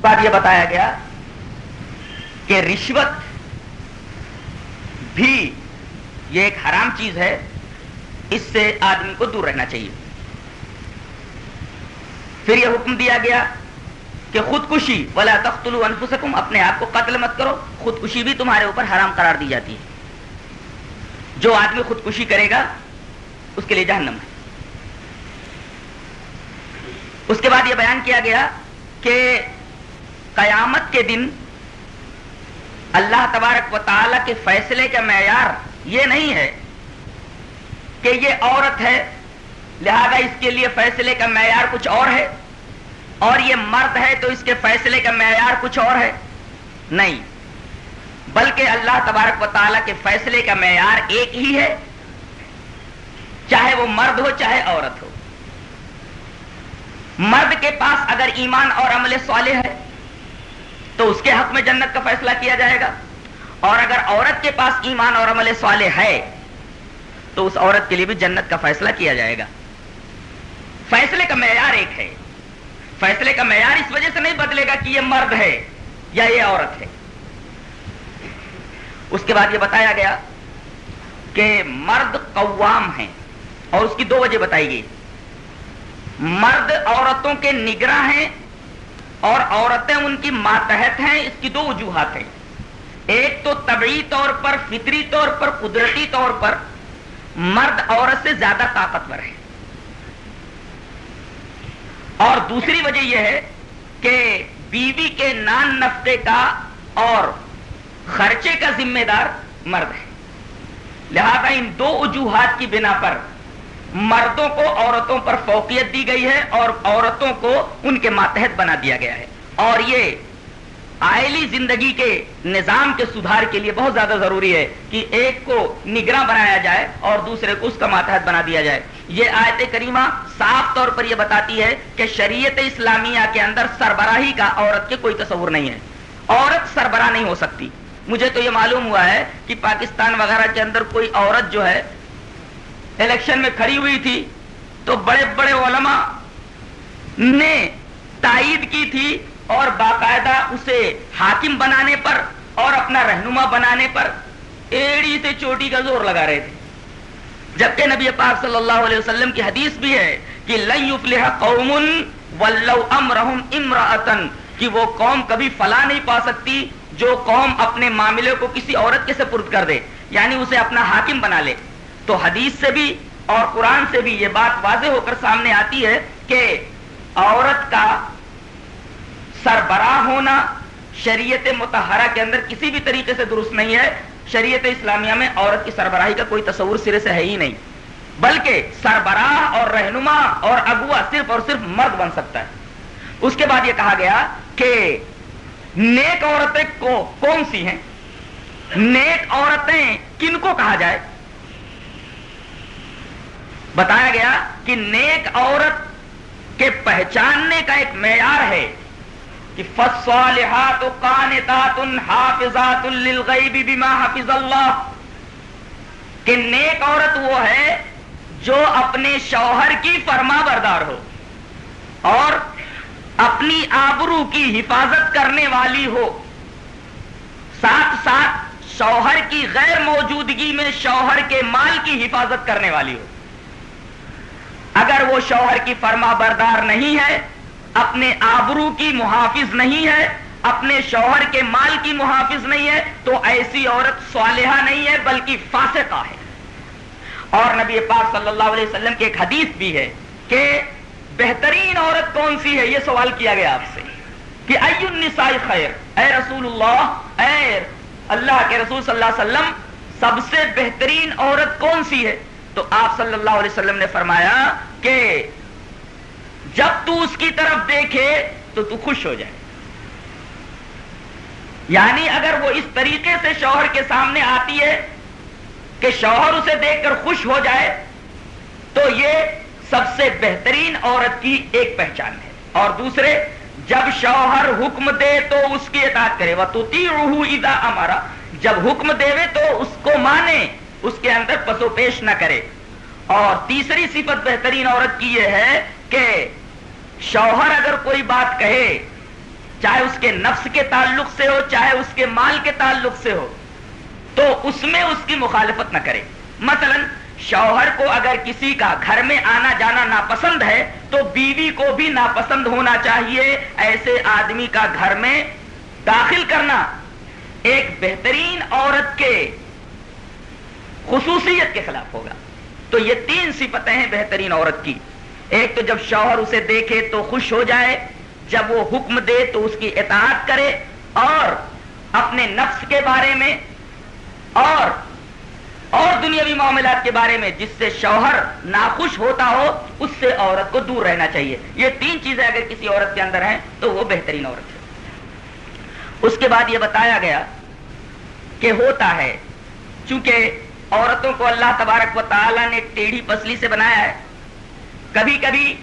بعد یہ بتایا گیا کہ رشوت بھی یہ ایک حرام چیز ہے، اس سے آدمی کو دور رہنا چاہیے۔ پھر یہ حکم دیا گیا کہ خودکشی، ولا تختلو انفسکم اپنے آپ کو قتل مت کرو، خودکشی بھی تمہارے اوپر حرام قرار دی جاتی ہے۔ جو آدمی خودکشی کرے گا، اس کے لیے جہنم ہے۔ اس کے بعد یہ بیان کیا گیا کہ قیامت کے دن اللہ تبارک و تعالی کے فیصلے کا معیار یہ نہیں ہے کہ یہ عورت ہے، لہذا اس کے لیے فیصلے کا معیار کچھ اور ہے، اور یہ مرد ہے تو اس کے فیصلے کا معیار کچھ اور ہے۔ نہیں، بلکہ اللہ تبارک و تعالیٰ کے فیصلے کا معیار ایک ہی ہے، چاہے وہ مرد ہو، چاہے عورت ہو۔ مرد کے پاس اگر ایمان اور عمل صالح ہے تو اس کے حق میں جنت کا فیصلہ کیا جائے گا؟ اور اگر عورت کے پاس ایمان اور عمل صالح ہے، تو اس عورت کے لیے بھی جنت کا فیصلہ کیا جائے گا۔ فیصلے کا معیار ایک ہے۔ فیصلے کا معیار اس وجہ سے نہیں بدلے گا کہ یہ مرد ہے یا یہ عورت ہے۔ اس کے بعد یہ بتایا گیا کہ مرد قوام ہیں اور اس کی دو وجہ بتائی گئی۔ مرد عورتوں کے نگراں ہیں اور عورتیں ان کی ماتحت ہیں، اس کی دو وجوہات ہیں۔ ایک تو طبعی طور پر، فطری طور پر، قدرتی طور پر مرد عورت سے زیادہ طاقتور ہے۔ اور دوسری وجہ یہ ہے کہ بیوی کے نان نفقے کا اور خرچے کا ذمہ دار مرد ہے۔ لہذا ان دو وجوہات کی بنا پر مردوں کو عورتوں پر فوقیت دی گئی ہے اور عورتوں کو ان کے ماتحت بنا دیا گیا ہے۔ اور یہ آئلی زندگی کے نظام کے سدھار کے لیے بہت زیادہ ضروری ہے کہ ایک کو نگراں بنایا جائے اور دوسرے کو اس کا ماتحت بنا دیا جائے۔ یہ آیت کریمہ صاف طور پر یہ بتاتی ہے کہ شریعت اسلامیہ کے اندر سربراہی کا عورت کے کوئی تصور نہیں ہے۔ عورت سربراہ نہیں ہو سکتی۔ مجھے تو یہ معلوم ہوا ہے کہ پاکستان وغیرہ کے اندر کوئی عورت جو ہے الیکشن میں کھڑی ہوئی تھی تو بڑے بڑے علماء نے تائید کی تھی اور باقاعدہ اسے حاکم بنانے پر اور اپنا رہنما بنانے پر ایڑی سے چوٹی کا زور لگا رہے تھے۔ جبکہ نبی پاک صلی اللہ علیہ وسلم کی حدیث بھی ہے کہ قوم کہ وہ قوم کبھی فلا نہیں پا سکتی جو قوم اپنے معاملے کو کسی عورت کے سپرد کر دے یعنی اسے اپنا حاکم بنا لے۔ تو حدیث سے بھی اور قرآن سے بھی یہ بات واضح ہو کر سامنے آتی ہے کہ عورت کا سربراہ ہونا شریعت متحرہ کے اندر کسی بھی طریقے سے درست نہیں ہے۔ شریعت اسلامیہ میں عورت کی سربراہی کا کوئی تصور سرے سے ہے ہی نہیں۔ بلکہ سربراہ اور رہنما اور اگوا صرف اور صرف مرد بن سکتا ہے۔ اس کے بعد یہ کہا گیا کہ نیک عورتیں کو کون سی ہیں؟ نیک عورتیں کن کو کہا جائے؟ بتایا گیا کہ نیک عورت کے پہچاننے کا ایک معیار ہے کہ فصالحات قانتات حافظات للغیب بما حفظ اللہ کہ نیک عورت وہ ہے جو اپنے شوہر کی فرما بردار ہو اور اپنی آبرو کی حفاظت کرنے والی ہو۔ ساتھ ساتھ شوہر کی غیر موجودگی میں شوہر کے مال کی حفاظت کرنے والی ہو۔ اگر وہ شوہر کی فرما بردار نہیں ہے، اپنے آبرو کی محافظ نہیں ہے، اپنے شوہر کے مال کی محافظ نہیں ہے، تو ایسی عورت صالحہ نہیں ہے، بلکہ فاسقہ ہے۔ اور نبی پاک صلی اللہ علیہ وسلم کی ایک حدیث بھی ہے کہ بہترین عورت کون سی ہے؟ یہ سوال کیا گیا آپ سے کہ النساء خیر؟ اے رسول اللہ، اے اللہ کے رسول صلی اللہ علیہ وسلم، سب سے بہترین عورت کون سی ہے؟ تو آپ صلی اللہ علیہ وسلم نے فرمایا کہ جب تو اس کی طرف دیکھے تو تو خوش ہو جائے۔ یعنی اگر وہ اس طریقے سے شوہر کے سامنے آتی ہے کہ شوہر اسے دیکھ کر خوش ہو جائے تو یہ سب سے بہترین عورت کی ایک پہچان ہے۔ اور دوسرے، جب شوہر حکم دے تو اس کی اطاعت کرے۔ وہ تو ادا ہمارا جب حکم دے تو اس کو مانے۔ اس کے اندر پسو پیش نہ کرے۔ اور تیسری صفت بہترین عورت کی یہ ہے کہ شوہر اگر کوئی بات کہے، چاہے اس کے نفس کے تعلق سے ہو، چاہے اس کے مال کے تعلق سے ہو، تو اس میں اس کی مخالفت نہ کرے۔ مثلا، شوہر کو اگر کسی کا گھر میں آنا جانا ناپسند ہے، تو بیوی کو بھی ناپسند ہونا چاہیے۔ ایسے آدمی کا گھر میں داخل کرنا ایک بہترین عورت کے خصوصیت کے خلاف ہوگا۔ تو یہ تین صفتیں ہیں بہترین عورت کی۔ ایک تو جب شوہر اسے دیکھے تو خوش ہو جائے، جب وہ حکم دے تو اس کی اطاعت کرے، اور اپنے نفس کے بارے میں، اور اور دنیاوی معاملات کے بارے میں جس سے شوہر ناخوش ہوتا ہو، اس سے عورت کو دور رہنا چاہیے۔ یہ تین چیزیں اگر کسی عورت کے اندر ہیں تو وہ بہترین عورت ہے۔ اس کے بعد یہ بتایا گیا کہ ہوتا ہے، چونکہ عورتوں کو اللہ تبارک و تعالی نے ٹیڑھی پسلی سے بنایا ہے۔ کبھی کبھی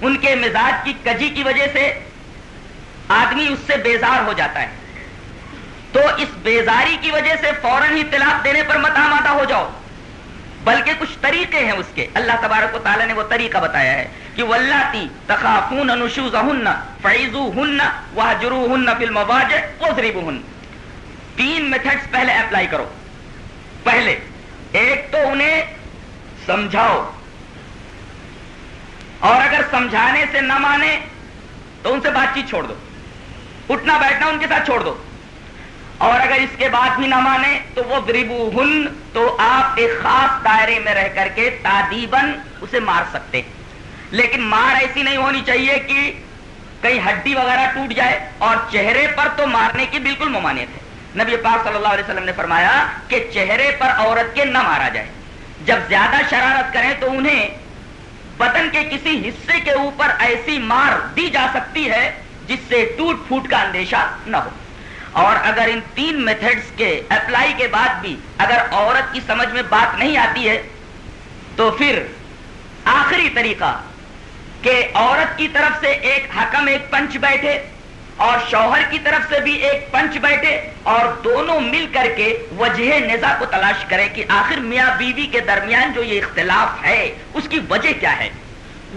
ان کے مزاج کی کجی کی وجہ سے آدمی اس سے بیزار ہو جاتا ہے۔ تو اس بیزاری کی وجہ سے فوراً ہی طلاق دینے پر متا ماتا ہو جاؤ۔ بلکہ کچھ طریقے ہیں اس کے۔ اللہ تبارک و تعالیٰ نے وہ طریقہ بتایا ہے کہ ولہ تخافون نشوز ہن فیضو ہن واجرو ہن فلم واج تین میتھڈس پہلے اپلائی کرو۔ پہلے، ایک تو انہیں سمجھاؤ۔ اور اگر سمجھانے سے نہ مانے، تو ان سے بات چیت چھوڑ دو۔ اٹھنا، بیٹھنا، ان کے ساتھ چھوڑ دو۔ اور اگر اس کے بعد بھی نہ مانے، تو وہ گریبو ہن تو آپ ایک خاص دائرے میں رہ کر کے تادیبن اسے مار سکتے۔ لیکن مار ایسی نہیں ہونی چاہیے کہ کہیں ہڈی وغیرہ ٹوٹ جائے اور چہرے پر تو مارنے کی بالکل ممانعت ہے۔ نبی پاک صلی اللہ علیہ وسلم نے فرمایا کہ چہرے پر عورت کے نہ مارا جائے۔ جب زیادہ شرارت کریں تو انہیں بدن کے کسی حصے کے اوپر ایسی مار دی جا سکتی ہے جس سے ٹوٹ پھوٹ کا اندیشہ نہ ہو۔ اور اگر ان تین میتھڈز کے اپلائی کے بعد بھی اگر عورت کی سمجھ میں بات نہیں آتی ہے، تو پھر آخری طریقہ کہ عورت کی طرف سے ایک حکم، ایک پنچ بیٹھے اور شوہر کی طرف سے بھی ایک پنچ بیٹھے اور دونوں مل کر کے وجہ نزا کو تلاش کرے کہ آخر میاں بیوی کے درمیان جو یہ اختلاف ہے، اس کی وجہ کیا ہے؟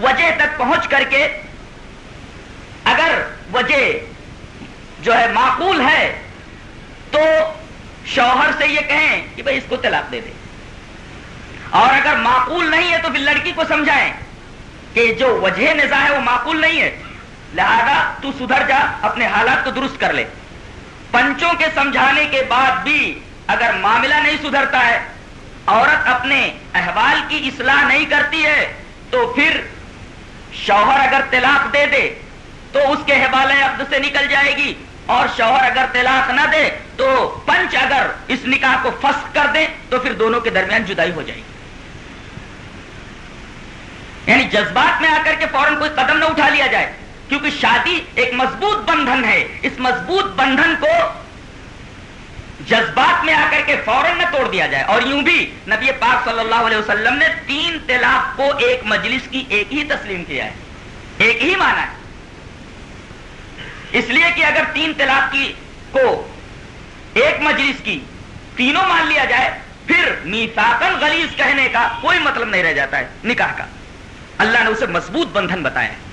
وجہ تک پہنچ کر کے اگر وجہ جو ہے معقول ہے، تو شوہر سے یہ کہیں کہ بھائی اس کو طلاق دے دے۔ اور اگر معقول نہیں ہے، تو پھر لڑکی کو سمجھائیں کہ جو وجہ نظا ہے وہ معقول نہیں ہے۔ لہذا تو سدھر جا، اپنے حالات کو درست کر لے۔ پنچوں کے سمجھانے کے بعد بھی اگر معاملہ نہیں سدھرتا ہے، عورت اپنے احوال کی اصلاح نہیں کرتی ہے، تو پھر شوہر اگر طلاق دے دے، تو اس کے حوالے عقد سے نکل جائے گی۔ اور شوہر اگر طلاق نہ دے، تو پنچ اگر اس نکاح کو فسخ کر دے، تو پھر دونوں کے درمیان جدائی ہو جائے گی۔ یعنی جذبات میں آ کر کے فوراً کوئی قدم نہ اٹھا لیا جائے۔ کیونکہ شادی ایک مضبوط بندھن ہے۔ اس مضبوط بندھن کو جذبات میں آ کر کے فوراً نہ توڑ دیا جائے۔ اور یوں بھی نبی پاک صلی اللہ علیہ وسلم نے تین طلاق کو ایک مجلس کی ایک ہی تسلیم کیا ہے۔ ایک ہی مانا ہے۔ اس لیے کہ اگر تین طلاق کی کو ایک مجلس کی تینوں مان لیا جائے، پھر میساکن غلیظ کہنے کا کوئی مطلب نہیں رہ جاتا ہے، نکاح کا۔ اللہ نے اسے مضبوط بندھن بتایا ہے۔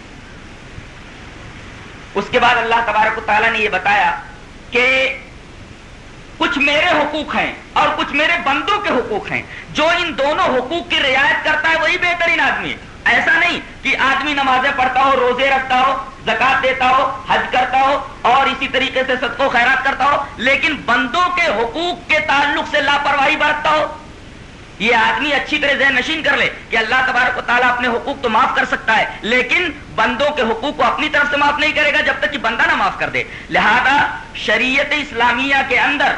اس کے بعد اللہ تبارک تعالیٰ نے یہ بتایا کہ کچھ میرے حقوق ہیں اور کچھ میرے بندوں کے حقوق ہیں۔ جو ان دونوں حقوق کی رعایت کرتا ہے وہی بہترین آدمی ہے۔ ایسا نہیں کہ آدمی نمازیں پڑھتا ہو، روزے رکھتا ہو، زکات دیتا ہو، حج کرتا ہو اور اسی طریقے سے سب کو خیرات کرتا ہو، لیکن بندوں کے حقوق کے تعلق سے لاپرواہی برتتا ہو۔ یہ آدمی اچھی طرح ذہن نشین کر لے کہ اللہ تبارک و تعالیٰ اپنے حقوق تو معاف کر سکتا ہے، لیکن بندوں کے حقوق کو اپنی طرف سے معاف نہیں کرے گا جب تک کہ بندہ نہ معاف کر دے۔ لہذا شریعت اسلامیہ کے اندر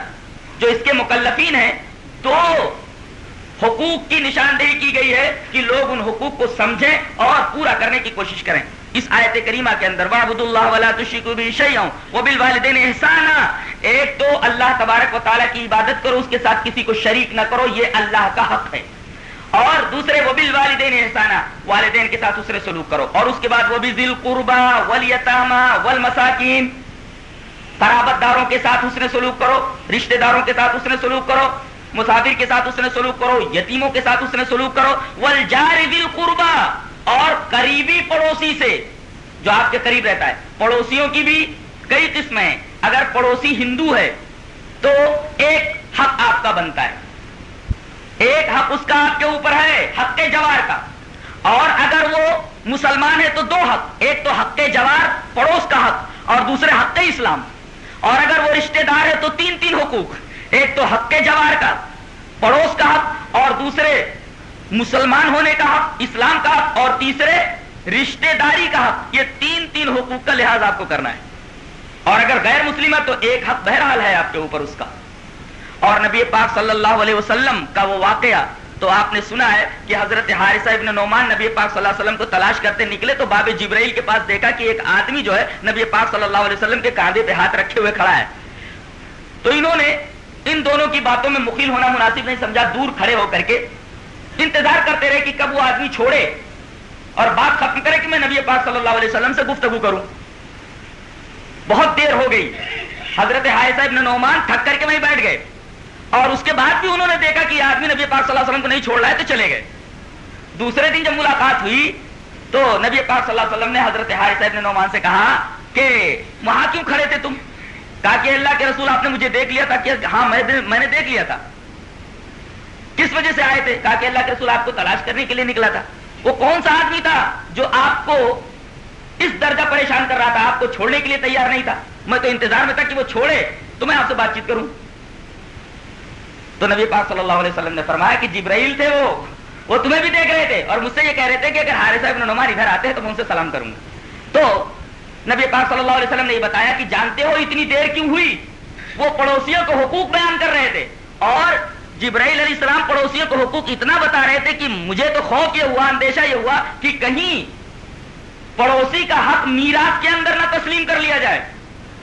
جو اس کے مکلفین ہیں تو حقوق کی نشاندہی کی گئی ہے کہ لوگ ان حقوق کو سمجھیں اور پورا کرنے کی کوشش کریں۔ اس آیت کریمہ کے اندر وعبد اللہ ولا تشرکوا به شیئا وبالوالدین احسانا ایک تو اللہ تبارک و تعالی کی عبادت کرو، اس کے ساتھ کسی کو شریک نہ کرو، یہ اللہ کا حق ہے۔ اور دوسرے وہ بالوالدین احسانا والدین کے ساتھ اسرے سلوک کرو۔ اور اس کے بعد وہ بھی ذل قربا والیتاما والمساکین قرابت داروں کے ساتھ حسن سلوک کرو، رشتہ داروں کے ساتھ حسن سلوک کرو، مسافر کے ساتھ حسن سلوک کرو، یتیموں کے ساتھ حسن سلوک کرو، والجار ذل قربا اور قریبی پڑوسی سے، جو آپ کے قریب رہتا ہے۔ پڑوسیوں کی بھی کئی قسمیں ہیں۔ اگر پڑوسی ہندو ہے، تو ایک حق آپ کا بنتا ہے۔ ایک حق اس کا آپ کے اوپر ہے، حق کے جوار کا۔ اور اگر وہ مسلمان ہے، تو دو حق۔ ایک تو حق کے جوار، پڑوس کا حق، اور دوسرے حق اسلام۔ اور اگر وہ رشتہ دار ہے، تو تین تین حقوق۔ ایک تو حق کے جوار کا، پڑوس کا حق، اور دوسرے مسلمان ہونے کا حق، اسلام کا حق، اور تیسرے، رشتہ داری کا حق۔ یہ تین تین حقوق کا لحاظ آپ کو کرنا ہے۔ اور اگر غیر مسلم ہے تو ایک حق بہرحال ہے آپ کے اوپر اس کا۔ اور نبی پاک صلی اللہ علیہ وسلم کا وہ واقعہ تو آپ نے سنا ہے کہ حضرت حارثہ ابن نعمان نبی پاک صلی اللہ علیہ وسلم کو تلاش کرتے نکلے تو باب جبرائیل کے پاس دیکھا کہ ایک آدمی جو ہے نبی پاک صلی اللہ علیہ وسلم کے کاندھے پہ ہاتھ رکھے ہوئے کھڑا ہے۔ تو انہوں نے ان دونوں کی باتوں میں مخیل ہونا مناسب نہیں سمجھا، دور کھڑے ہو کر کے انتظار کرتے رہے کہ کب وہ آدمی چھوڑے اور بات ختم کرے کہ میں نبی پاک صلی اللہ علیہ وسلم سے گفتگو کروں۔ بہت دیر ہو گئی۔ حضرت ابن نعمان تھک کر کے وہیں بیٹھ گئے۔ اور اس کے بعد بھی انہوں نے دیکھا کہ آدمی نبی پاک صلی اللہ علیہ وسلم کو نہیں چھوڑ رہا ہے تو چلے گئے۔ دوسرے دن جب ملاقات ہوئی تو نبی پاک صلی اللہ علیہ وسلم نے حضرت ابن نعمان سے کہا کہ وہاں کیوں کھڑے تھے تم؟ کہا کہ اللہ کے رسول آپ نے مجھے دیکھ لیا تھا کہ ہاں میں نے دیکھ لیا تھا۔ کس وجہ سے آئے تھے؟ کہا کہ اللہ کے رسول آپ کو تلاش کرنے کے لیے نکلا تھا۔ وہ کون سا آدمی تھا جو آپ کو اس درجہ پریشان کر رہا تھا؟ آپ کو چھوڑنے کے لیے تیار نہیں تھا۔ میں تو انتظار میں تھا کہ وہ چھوڑے تو میں آپ سے بات چیت کروں۔ تو نبی پاک صلی اللہ علیہ وسلم نے فرمایا کہ جبرائیل تھے وہ۔ وہ تمہیں بھی دیکھ رہے تھے اور مجھ سے یہ کہہ رہے تھے کہ اگر ہارے صاحب نعمان ادھر آتے ہیں تو میں ان سے سلام کروں گا۔ تو نبی پاک صلی اللہ علیہ وسلم نے یہ بتایا کہ جانتے ہو اتنی دیر کیوں ہوئی؟ وہ پڑوسیوں کو حقوق بیان کر رہے تھے اور جبرائیل علیہ السلام پڑوسیوں کو حقوق اتنا بتا رہے تھے کہ مجھے تو خوف یہ ہوا، اندیشہ یہ ہوا کہ کہیں پڑوسی کا حق میراث کے اندر نہ تسلیم کر لیا جائے،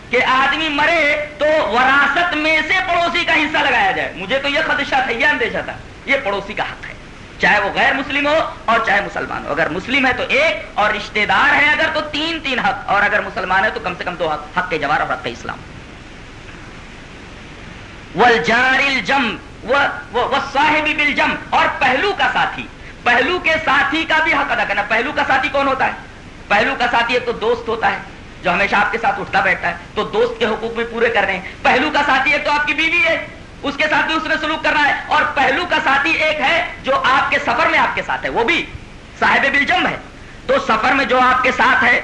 کہ آدمی مرے تو وراثت میں سے پڑوسی کا حصہ لگایا جائے۔ مجھے تو یہ خدشہ تھا، یہ اندیشہ تھا، یہ پڑوسی کا حق ہے۔ چاہے وہ غیر مسلم ہو اور چاہے مسلمان ہو۔ اگر مسلم ہے تو ایک اور رشتہ دار ہے، اگر تو تین تین حق، اور اگر مسلمان ہے تو کم سے کم دو حق حق کے جوار اور حق کے اسلام۔ الجم صاحب بالجم اور پہلو کا ساتھی. پہلو کے ساتھی کا بھی حق ادا کرنا. پہلو کا ساتھی کون ہوتا ہے؟ پہلو کا ساتھی ایک تو دوست ہوتا ہے جو ہمیشہ آپ کے ساتھ اٹھتا بیٹھتا ہے. تو دوست کے حقوق بھی پورے کر رہے ہیں. پہلو کا ساتھی ایک تو آپ کی بیوی ہے، اس کے ساتھ بھی اس نے سلوک کرنا ہے. اور پہلو کا ساتھی ایک ہے جو آپ کے سفر میں آپ کے ساتھ ہے، وہ بھی صاحب بالجم ہے. تو سفر میں جو آپ کے ساتھ ہے،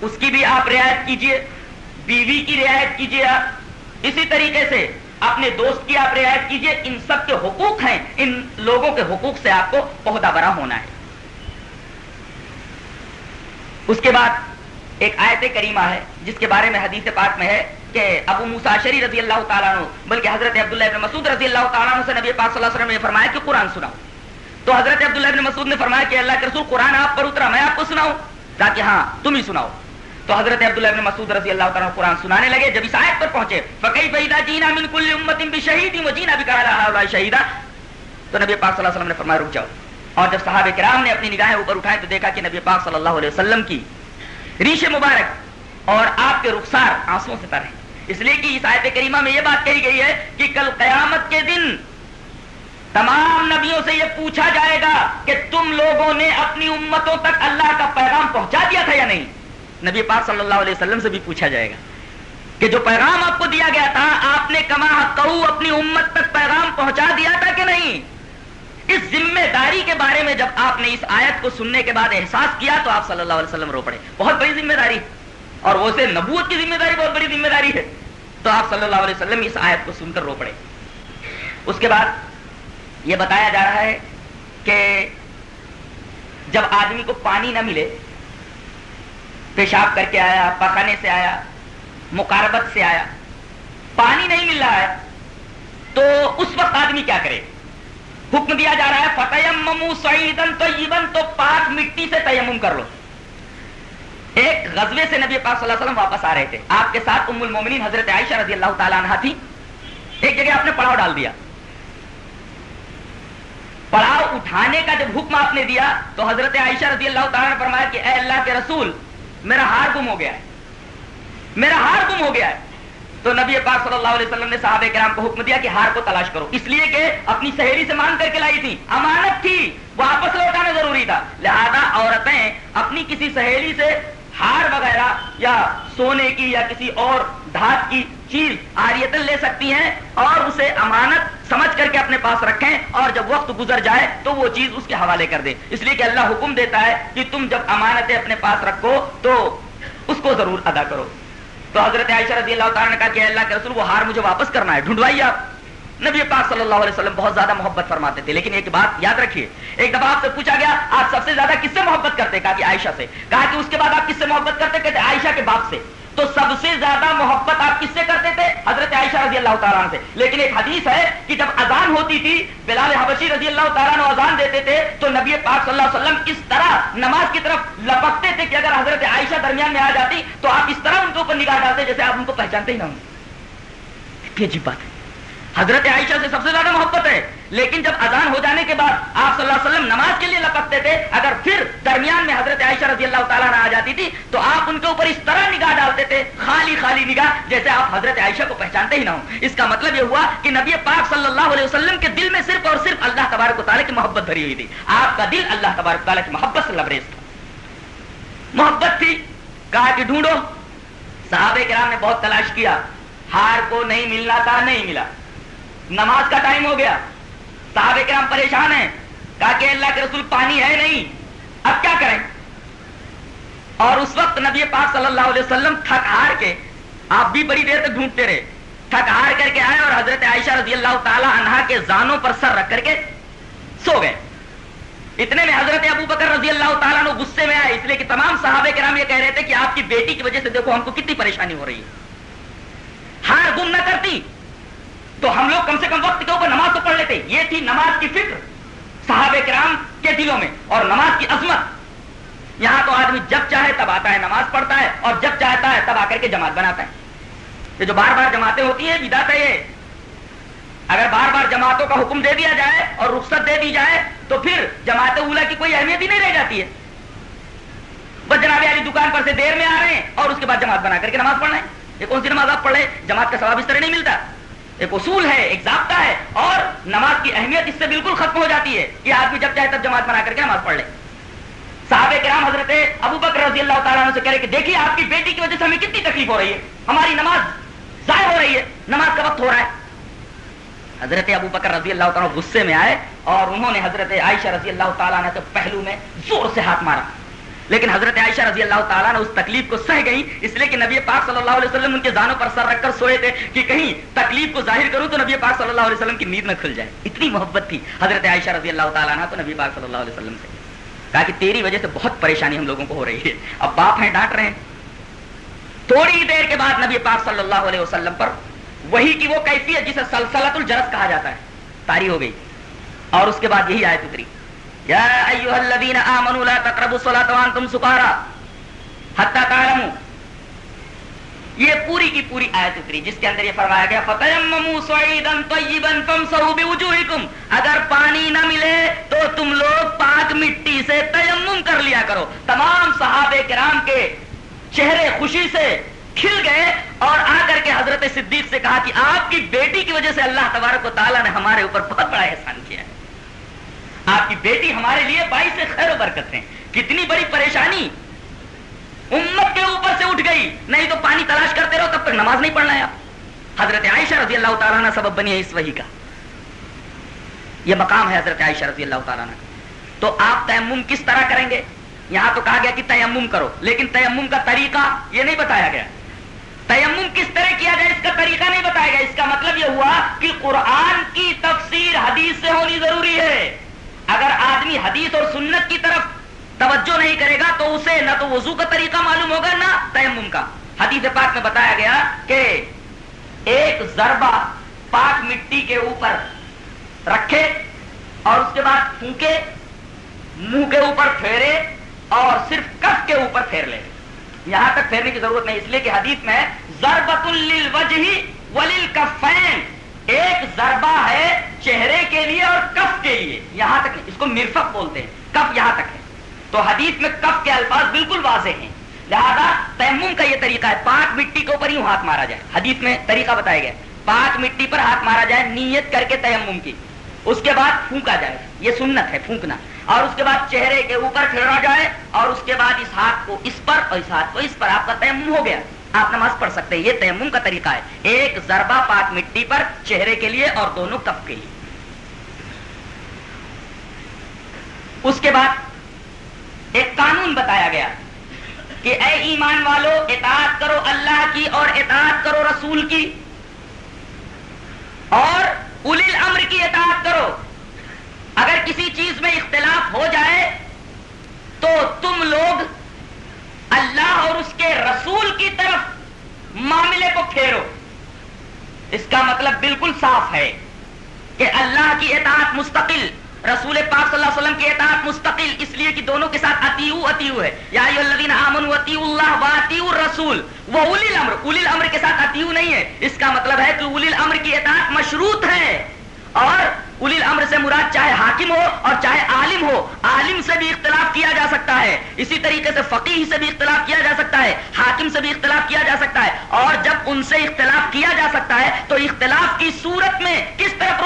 اس کی بھی آپ رعایت کیجیے. بیوی کی رعایت کیجیے اسی طریقے سے اپنے دوست کی آپ رعایت کیجیے، ان سب کے حقوق ہیں، ان لوگوں کے حقوق سے آپ کو پہدا برا ہونا ہے۔ اس کے بعد ایک آیت کریمہ ہے، جس کے بارے میں حدیث پاک میں ہے کہ ابو مساشری رضی اللہ تعالیٰ عنہ، بلکہ حضرت عبداللہ ابن مسعود رضی اللہ تعالیٰ عنہ سے نبی پاک صلی اللہ علیہ وسلم نے فرمایا کہ قرآن سناؤ۔ تو حضرت عبداللہ ابن مسعود نے فرمایا کہ اللہ کے رسول قرآن آپ پر اترا، میں آپ کو سناؤں، تاکہ ہاں تم ہی سناؤ۔ تو حضرت عبداللہ ابن مسعود رضی اللہ تعالیٰ قرآن سنانے لگے، جب اس آیت پر پہنچے فقی فیدا جینا من کل امت بشہید و جینا بھی کہا شہیدہ تو نبی پاک صلی اللہ علیہ وسلم نے فرمایا، رک جاؤ۔ اور جب صحابہ کرام نے اپنی نگاہیں اوپر اٹھائے تو دیکھا کہ نبی پاک صلی اللہ علیہ وسلم کی ریش مبارک اور آپ کے رخسار آنسو سے تر ہیں۔ اس لیے کہ اس آیت کریمہ میں یہ بات کہی گئی ہے کہ کل قیامت کے دن تمام نبیوں سے یہ پوچھا جائے گا کہ تم لوگوں نے اپنی امتوں تک اللہ کا پیغام پہنچا دیا تھا یا نہیں۔ نبی پاک صلی اللہ علیہ وسلم سے بھی پوچھا جائے گا کہ جو پیغام آپ کو دیا گیا تھا، آپ نے کما کہو اپنی امت تک پیغام پہنچا دیا تھا کہ نہیں؟ اس ذمہ داری کے بارے میں جب آپ نے اس آیت کو سننے کے بعد احساس کیا تو آپ صلی اللہ علیہ وسلم رو پڑے۔ بہت بڑی ذمہ داری۔ اور وہ سے نبوت کی ذمہ داری، بہت بڑی ذمہ داری ہے۔ تو آپ صلی اللہ علیہ وسلم اس آیت کو سن کر رو پڑے۔ اس کے بعد یہ بتایا جا رہا ہے کہ جب آدمی کو پانی نہ ملے پیشاب کر کے آیا، پخانے سے آیا، مقاربت سے آیا، پانی نہیں مل رہا ہے۔ تو اس وقت آدمی کیا کرے؟ حکم دیا جا رہا ہے فتح تو پاک مٹی سے تیمم کر لو۔ ایک غزوے سے نبی پاک صلی اللہ علیہ وسلم واپس آ رہے تھے۔ آپ کے ساتھ ام المومنین حضرت عائشہ رضی اللہ تعالیٰ عنہ تھی۔ ایک جگہ آپ نے پڑاؤ ڈال دیا۔ پڑاؤ اٹھانے کا جب حکم آپ نے دیا، تو حضرت عائشہ رضی اللہ تعالیٰ نے فرمایا کہ اے اللہ کے رسول میرا ہار گم ہو گیا ہے۔ میرا ہار گم ہو گیا ہے۔ تو نبی پاک صلی اللہ علیہ وسلم نے صحابہ کرام کو حکم دیا کہ ہار کو تلاش کرو۔ اس لیے کہ اپنی سہیلی سے مانگ کر کے لائی تھی۔ امانت تھی، واپس لوٹانا ضروری تھا۔ لہذا عورتیں اپنی کسی سہیلی سے ہار وغیرہ یا سونے کی یا کسی اور دھات کی چیز آریتن لے سکتی ہیں اور اسے امانت سمجھ کر کے اپنے پاس رکھیں اور جب وقت گزر جائے تو وہ چیز اس کے حوالے کر دے اس لیے کہ اللہ حکم دیتا ہے کہ تم جب امانتیں اپنے پاس رکھو تو اس کو ضرور ادا کرو۔ تو حضرت عائشہ رضی اللہ تعالیٰ نے کہا کہ اللہ کے رسول، وہ ہار مجھے واپس کرنا ہے، ڈھونڈوائیے آپ۔ نبی پاک صلی اللہ علیہ وسلم بہت زیادہ محبت فرماتے تھے۔ لیکن ایک بات یاد رکھیے، ایک دفعہ آپ سے پوچھا گیا، آپ سب سے زیادہ کس سے محبت کرتے؟ کہا کہ عائشہ سے۔ کہا کہ اس کے بعد آپ کس سے محبت کرتے؟ کہتے عائشہ کے باپ سے۔ تو سب سے زیادہ محبت آپ کس سے کرتے تھے؟ حضرت عائشہ رضی اللہ تعالیٰ سے۔ لیکن ایک حدیث ہے کہ جب اذان ہوتی تھی، بلال حبشی رضی اللہ تعالیٰ اذان دیتے تھے، تو نبی پاک صلی اللہ علیہ وسلم اس طرح نماز کی طرف لپکتے تھے کہ اگر حضرت عائشہ درمیان میں آ جاتی، تو آپ اس طرح ان کے اوپر نگاہ ڈالتے جیسے آپ ان کو پہچانتے ہی نہ ہوں۔ عجیب بات ہے۔ حضرت عائشہ سے سب سے زیادہ محبت ہے۔ لیکن جب اذان ہو جانے کے بعد آپ صلی اللہ علیہ وسلم نماز کے لیے لپکتے تھے، اگر پھر درمیان میں حضرت عائشہ رضی اللہ تعالیٰ آ جاتی تھی، تو آپ ان کے اوپر اس طرح نگاہ ڈالتے تھے، خالی خالی نگاہ، جیسے آپ حضرت عائشہ کو پہچانتے ہی نہ ہوں۔ اس کا مطلب یہ ہوا کہ نبی پاک صلی اللہ علیہ وسلم کے دل میں صرف اور صرف اللہ تبارک و تعالیٰ کی محبت بھری ہوئی تھی۔ آپ کا دل اللہ تبارک تعالیٰ کی محبت سے لبریز تھا۔ محبت تھی، کہا کہ ڈھونڈو۔ صحابہ کرام نے بہت تلاش کیا۔ ہار کو نہیں ملنا تھا، نہیں ملا۔ نماز کا ٹائم ہو گیا۔ صحابہ کرام پریشان ہیں۔ کہا کہ اللہ کے رسول پانی ہے نہیں۔ اب کیا کریں؟ اور اس وقت نبی پاک صلی اللہ علیہ وسلم تھک ہار کے آپ بھی بڑی دیر تک ڈھونڈتے رہے۔ تھک ہار کر کے آئے اور حضرت عائشہ رضی اللہ تعالی عنہا کے زانوں پر سر رکھ کر کے سو گئے۔ اتنے میں حضرت ابو بکر رضی اللہ تعالیٰ نے غصے میں آئے۔ اس لیے کہ تمام صحابہ کرام یہ کہہ رہے تھے کہ آپ کی بیٹی کی وجہ سے دیکھو ہم کو کتنی پریشانی ہو رہی ہے۔ ہار گم نہ کرتی۔ تو ہم لوگ کم سے کم وقت کے اوپر نماز تو پڑھ لیتے۔ یہ تھی نماز کی فکر صحابہ کرام کے دلوں میں اور نماز کی عظمت۔ یہاں تو آدمی جب چاہے تب آتا ہے، نماز پڑھتا ہے اور جب چاہتا ہے تب آ کر کے جماعت بناتا ہے۔ یہ جو بار بار جماعتیں ہوتی ہیں بدات ہے یہ۔ اگر بار بار جماعتوں کا حکم دے دیا جائے اور رخصت دے دی جائے، تو پھر جماعت اولا کی کوئی اہمیت ہی نہیں رہ جاتی ہے۔ بس جناب والی دکان پر سے دیر میں آ رہے ہیں اور اس کے بعد جماعت بنا کر کے نماز پڑھنا ہے یہ کون سی نماز آپ پڑھ رہے جماعت کا ثواب اس طرح نہیں ملتا۔ ایک اصول ہے، ایک ضابطہ ہے، اور نماز کی اہمیت اس سے بالکل ختم ہو جاتی ہے۔ کہ آدمی جب چاہے تب جماعت بنا کر کے نماز پڑھ لے۔ صحابہ کرام حضرت ابو بکر رضی اللہ تعالیٰ سے کہہ رہے کہ دیکھیے، آپ کی بیٹی کی وجہ سے ہمیں کتنی تکلیف ہو رہی ہے۔ ہماری نماز ضائع ہو رہی ہے۔ نماز کا وقت ہو رہا ہے۔ حضرت ابو بکر رضی اللہ تعالیٰ غصے میں آئے اور انہوں نے حضرت عائشہ رضی اللہ تعالیٰ نے پہلو میں زور سے ہاتھ مارا۔ لیکن حضرت عائشہ رضی اللہ تعالیٰ نے اس تکلیف کو سہ گئی اس لیے کہ نبی پاک صلی اللہ علیہ وسلم ان کے زانوں پر سر رکھ کر سوئے تھے کہ کہیں تکلیف کو ظاہر کروں تو نبی پاک صلی اللہ علیہ وسلم کی نیند نہ کھل جائے۔ اتنی محبت تھی حضرت عائشہ رضی اللہ تعالیٰ تو نبی پاک صلی اللہ علیہ وسلم سے۔ کہا کہ تیری وجہ سے بہت پریشانی ہم لوگوں کو ہو رہی ہے۔ اب باپ ہیں، ڈانٹ رہے ہیں۔ تھوڑی دیر کے بعد نبی پاک صلی اللہ علیہ وسلم پر وہی کی وہ کیفیت جسے سلسلت الجرس کہا جاتا ہے تاری ہو گئی۔ اور اس کے بعد یہی آیت اتری۔ یا ایوہ الذین آمنوا لا تقربوا الصلاة وانتم سکارا حتی تعلموا. یہ پوری کی پوری آیت اتری، جس کے اندر یہ فرمایا گیا فتیمموا صعیدا طیبا فامسحوا بوجوہکم اگر پانی نہ ملے تو تم لوگ پاک مٹی سے تیمم کر لیا کرو۔ تمام صحابہ کرام کے چہرے خوشی سے کھل گئے اور آ کر کے حضرت صدیق سے کہا کہ آپ کی بیٹی کی وجہ سے اللہ تبارک و تعالیٰ نے ہمارے اوپر بہت بڑا احسان کیا۔ ہے آپ کی بیٹی ہمارے لیے باعث خیر و برکت ہے کتنی بڑی پریشانی۔ امت کے اوپر سے اٹھ گئی۔ نہیں تو پانی تلاش کرتے رہو، تب تک نماز نہیں پڑھنا ہے آپ۔ حضرت عائشہ رضی اللہ تعالیٰ نے سبب بنی ہے اس وحی کا۔ یہ مقام ہے حضرت عائشہ رضی اللہ تعالیٰ نے تو آپ تیمم کس طرح کریں گے؟ یہاں تو کہا گیا کہ تیمم کرو، لیکن تیمم کا طریقہ یہ نہیں بتایا گیا۔ تیمم کس طرح کیا جائے اس کا طریقہ نہیں بتایا گیا۔ اس کا مطلب یہ ہوا کہ قرآن کی تفسیر حدیث سے ہونی ضروری ہے۔ اگر آدمی حدیث اور سنت کی طرف توجہ نہیں کرے گا تو اسے نہ تو وضو کا طریقہ معلوم ہوگا نہ تیمم کا۔ حدیث پاک میں بتایا گیا کہ ایک ضربہ پاک مٹی کے اوپر رکھے اور اس کے بعد پھونکے، منہ کے اوپر پھیرے اور صرف کف کے اوپر پھیر لے۔ یہاں تک پھیرنے کی ضرورت نہیں، اس لیے کہ حدیث میں ضربت للوجہ وللکفین ایک ضربہ ہے چہرے کے لیے اور کف کے لیے۔ یہاں تک اس کو مرفق بولتے ہیں۔ کف یہاں تک ہے۔ تو حدیث میں کف کے الفاظ بالکل واضح ہیں۔ لہذا تیمم کا یہ طریقہ ہے، پاک مٹی کے اوپر یوں ہاتھ مارا جائے۔ حدیث میں طریقہ بتایا گیا پاک مٹی پر ہاتھ مارا جائے نیت کر کے تیمم کی۔ اس کے بعد پھونکا جائے۔ یہ سنت ہے، پھونکنا۔ اور اس کے بعد چہرے کے اوپر پھیرا جائے اور اس کے بعد اس ہاتھ کو اس پر اور اس ہاتھ کو اس پر آپ کا تیمم ہو گیا۔ آپ نماز پڑھ سکتے ہیں، یہ تیمم کا طریقہ ہے۔ ایک ضربہ پاک مٹی پر چہرے کے لیے اور دونوں کف کے لیے۔ اس کے بعد ایک قانون بتایا گیا کہ اے ایمان والو، اطاعت کرو اللہ کی اور اطاعت کرو رسول کی۔ اور الیل امر کی اطاعت کرو۔ اگر کسی چیز میں اختلاف ہو جائے تو تم لوگ اللہ اور اس کے رسول کی طرف معاملے کو پھیرو۔ اس کا مطلب بالکل صاف ہے کہ اللہ کی اطاعت مستقل، رسول پاک صلی اللہ علیہ وسلم کی اطاعت مستقل، اس لیے کہ دونوں کے ساتھ اتیو اتیو ہے۔ یا آمنوا اتیو اللہ و اتیو الرسول وہ اولی الامر۔ اولی الامر کے ساتھ اتیو نہیں ہے۔ اس کا مطلب ہے کہ اولی الامر کی اطاعت مشروط ہے۔ اور اولی الامر سے مراد چاہے حاکم ہو اور چاہے عالم ہو، عالم سے بھی اختلاف کیا جا سکتا ہے۔ اسی طریقے سے فقیح سے بھی اختلاف کیا جا سکتا ہے، حاکم سے بھی اختلاف کیا جا سکتا ہے۔ اور جب ان سے اختلاف کیا جا سکتا ہے، تو اختلاف کی صورت میں کس طرف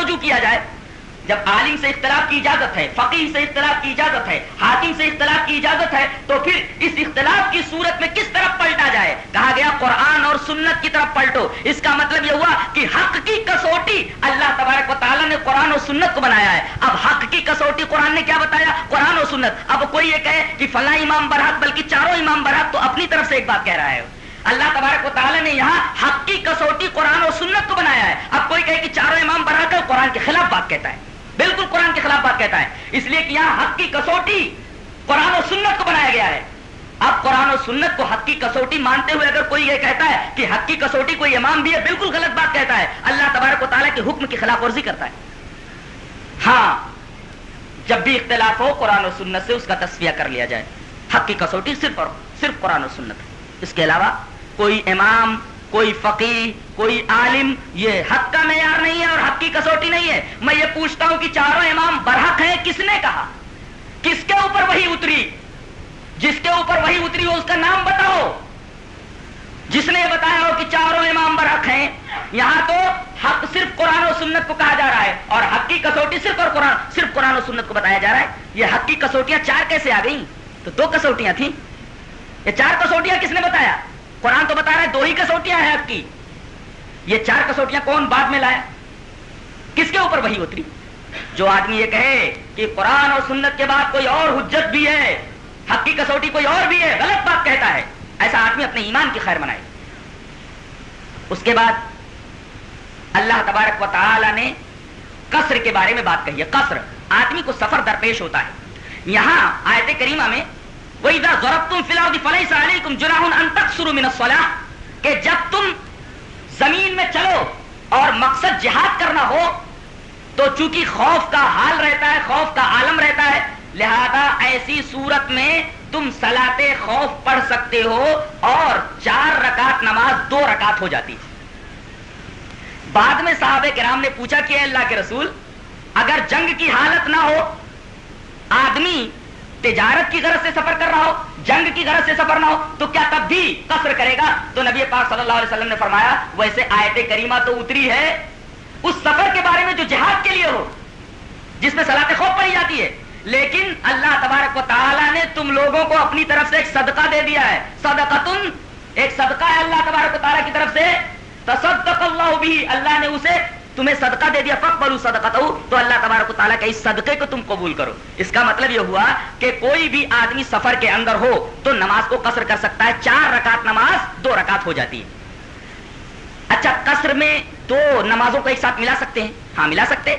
جب عالم سے اختلاف کی اجازت ہے، فقیر سے اختلاف کی اجازت ہے، حاکم سے اختلاف کی اجازت ہے، تو پھر اس اختلاف کی صورت میں کس طرف پلٹا جائے؟ کہا گیا قرآن اور سنت کی طرف پلٹو۔ اس کا مطلب یہ ہوا کہ حق کی کسوٹی اللہ تبارک و تعالیٰ نے قرآن اور سنت کو بنایا ہے۔ اب حق کی کسوٹی قرآن نے کیا بتایا؟ قرآن اور سنت۔ اب کوئی یہ کہے کہ فلاں امام برحق، بلکہ چاروں امام برحق تو اپنی طرف سے ایک بات کہہ رہا ہے۔ اللہ تبارک و تعالیٰ نے یہاں حق کی کسوٹی قرآن اور سنت کو بنایا ہے۔ اب کوئی کہے کہ چاروں امام برحق ہے قرآن کے خلاف بات کہتا ہے۔ بالکل قرآن کے خلاف بات کہتا ہے۔ اس لیے کہ یہاں حق کی کسوٹی قرآن و سنت کو بنایا گیا ہے۔ اب قرآن و سنت کو حق کی کسوٹی مانتے ہوئے اگر کوئی یہ کہتا ہے کہ حق کی کسوٹی کوئی امام بھی ہے، بالکل غلط بات کہتا ہے۔ اللہ تبارک و تعالیٰ کے حکم کی خلاف ورزی کرتا ہے۔ ہاں جب بھی اختلاف ہو، قرآن و سنت سے اس کا تصویہ کر لیا جائے۔ حق کی کسوٹی صرف اور صرف قرآن و سنت۔ اس کے علاوہ کوئی امام کوئی فقی، کوئی عالم، یہ حق کا معیار نہیں ہے اور حق کی کسوٹی نہیں ہے۔ میں یہ پوچھتا ہوں کہ چاروں امام برحق ہیں، کس نے کہا؟ کس کے اوپر وہی اتری؟ جس کے اوپر وہی اتری ہو، اس کا نام بتاؤ۔ جس نے بتایا ہو کہ چاروں امام برحق ہیں، یہاں تو حق صرف قرآن و سنت کو کہا جا رہا ہے اور حق کی کسوٹی صرف اور قرآن، صرف قرآن و سنت کو بتایا جا رہا ہے۔ یہ حق کی کسوٹیاں چار کیسے آ گئی تو دو کسوٹیاں تھیں۔ یہ چار کسوٹیاں کس نے بتایا؟ قرآن کسوٹیاں ہیں آپ کی۔ یہ چار کسوٹیاں کون بعد میں لایا کس کے اوپر وہی اتری؟ جو آدمی یہ کہے کہ قرآن اور سنت کے بعد کوئی اور حجت بھی ہے، حق کی کسوٹی کوئی اور بھی ہے، غلط بات کہتا ہے۔ ایسا آدمی اپنے ایمان کی خیر منائے۔ اس کے بعد اللہ تبارک و تعالی نے قصر کے بارے میں بات کہی ہے۔ قصر، آدمی کو سفر درپیش ہوتا ہے۔ یہاں آیت کریمہ میں وَإِذَا ضَرَبْتُمْ فِي الْأَرْضِ فَلَيْسَ عَلَيْكُمْ جُنَاحٌ أَن تَقْصُرُوا مِنَ الصَّلَاةِ۔ کہ جب تم زمین میں چلو اور مقصد جہاد کرنا ہو، تو چونکہ خوف کا حال رہتا ہے، خوف کا عالم رہتا ہے، لہذا ایسی صورت میں تم سلاط خوف پڑھ سکتے ہو اور چار رکعت نماز دو رکعت ہو جاتی بعد میں صحابہ کرام نے پوچھا کہ اللہ کے رسول، اگر جنگ کی حالت نہ ہو، آدمی تجارت کی غرض سے سفر کر رہا ہو، جنگ کی غرض سے سفر نہ ہو، تو کیا تب بھی قصر کرے گا؟ تو نبی پاک صلی اللہ علیہ وسلم نے فرمایا، ویسے آیت کریمہ تو اتری ہے۔ اس سفر کے بارے میں جو جہاد کے لیے ہو، جس میں سلاط خوف پڑی جاتی ہے، لیکن اللہ تبارک و تعالیٰ نے تم لوگوں کو اپنی طرف سے ایک صدقہ دے دیا ہے۔ صدقتن، ایک صدقہ ہے اللہ تبارک و تعالیٰ کی طرف سے۔ تصدق اللہ بھی اللہ نے اسے تمہیں صدقہ دے دیا فق بلو صدقہ تو اللہ تبارک تعالیٰ کے اس صدقے کو تم قبول کرو۔ اس کا مطلب یہ ہوا کہ کوئی بھی آدمی سفر کے اندر ہو تو نماز کو قصر کر سکتا ہے۔ چار رکعت نماز، دو رکعت ہو جاتی ہے۔ اچھا قصر میں دو نمازوں کو ایک ساتھ ملا سکتے ہیں؟ ہاں ملا سکتے۔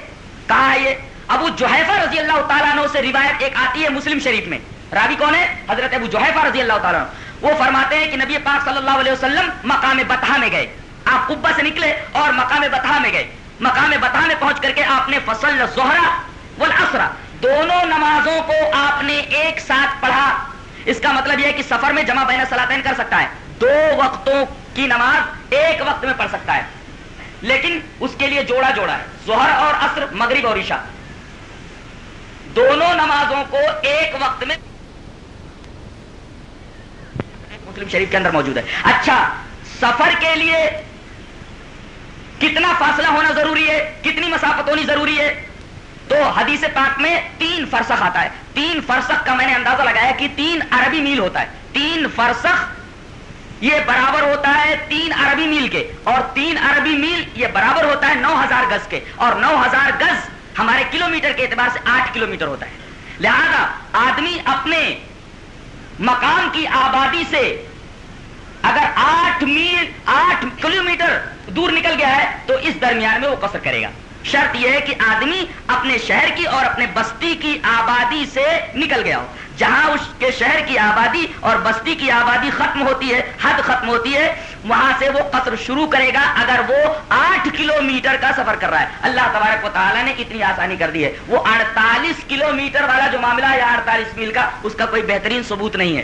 کہا ہے یہ؟ ابو جوہیفہ رضی اللہ تعالیٰ عنہ سے روایت ایک آتی ہے مسلم شریف میں۔ راوی کون ہے؟ حضرت ابو جوہیفہ رضی اللہ تعالیٰ عنہ۔ وہ فرماتے ہیں کہ نبی پاک صلی اللہ علیہ وسلم مقام بتہ میں گئے۔ آپ قبا سے نکلے اور مقام بتہ میں گئے۔ مقام بتا میں پہنچ کر کے آپ نے فصل زہرا والعصرہ دونوں نمازوں کو آپ نے ایک ساتھ پڑھا۔ اس کا مطلب یہ ہے کہ سفر میں جمع بین سلاطین کر سکتا ہے۔ دو وقتوں کی نماز ایک وقت میں پڑھ سکتا ہے۔ لیکن اس کے لیے جوڑا جوڑا ہے۔ زہر اور عصر، مغرب اور عشاء۔ دونوں نمازوں کو ایک وقت میں مسلم شریف کے اندر موجود ہے۔ اچھا سفر کے لیے کتنا فاصلہ ہونا ضروری ہے، کتنی مسافت ہونی ضروری ہے؟ تو حدیث پاک میں تین فرسخ آتا ہے۔ تین فرسخ کا میں نے اندازہ لگایا کہ تین عربی میل ہوتا ہے۔ تین فرسخ یہ برابر ہوتا ہے تین عربی میل کے۔ اور تین عربی میل یہ برابر ہوتا ہے نو ہزار گز کے۔ اور نو ہزار گز ہمارے کلومیٹر کے اعتبار سے آٹھ کلومیٹر ہوتا ہے۔ لہذا آدمی اپنے مقام کی آبادی سے اگر آٹھ میل، آٹھ کلومیٹر دور نکل گیا ہے، تو اس درمیان میں وہ قصر کرے گا۔ شرط یہ ہے کہ آدمی اپنے شہر کی اور اپنے بستی کی آبادی سے نکل گیا ہو۔ جہاں اس کے شہر کی آبادی اور بستی کی آبادی ختم ہوتی ہے، حد ختم ہوتی ہے، وہاں سے وہ قصر شروع کرے گا۔ اگر وہ آٹھ کلو میٹر کا سفر کر رہا ہے، اللہ تبارک و تعالیٰ نے اتنی آسانی کر دی ہے۔ وہ اڑتالیس کلو میٹر والا جو معاملہ ہے اڑتالیس میل کا، اس کا کوئی بہترین ثبوت نہیں ہے۔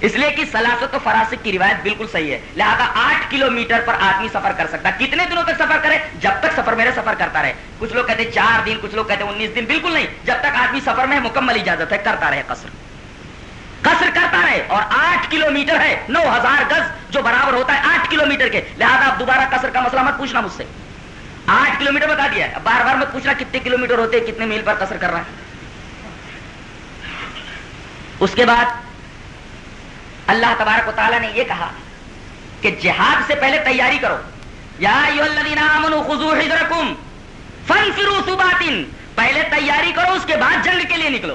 اس لیے کہ سلاست و فراست کی روایت بالکل صحیح ہے۔ لہٰذا آٹھ کلو میٹر پر آدمی سفر کر سکتا کتنے دنوں تک سفر کرے؟ جب تک سفر میرے سفر کرتا رہے۔ کچھ لوگ کہتے ہیں چار دن، کچھ لوگ کہتے ہیں انیس دن، بالکل نہیں۔ جب تک آدمی سفر میں مکمل اجازت ہے، کرتا رہے قصر۔ قصر کرتا رہے اور آٹھ کلو میٹر ہے، نو ہزار گز جو برابر ہوتا ہے آٹھ کلو میٹر کے۔ لہٰذا آپ دوبارہ قصر کا مسئلہ مت پوچھنا مجھ سے۔ آٹھ کلو میٹر بتا دیا ہے۔ بار بار مت پوچھنا کتنے کلو میٹر ہوتے کتنے میل پر قصر کر رہا ہے۔ اس کے بعد اللہ تبارک و تعالیٰ نے یہ کہا کہ جہاد سے پہلے تیاری کرو۔ یا پہلے تیاری کرو، اس کے بعد جنگ کے لیے نکلو۔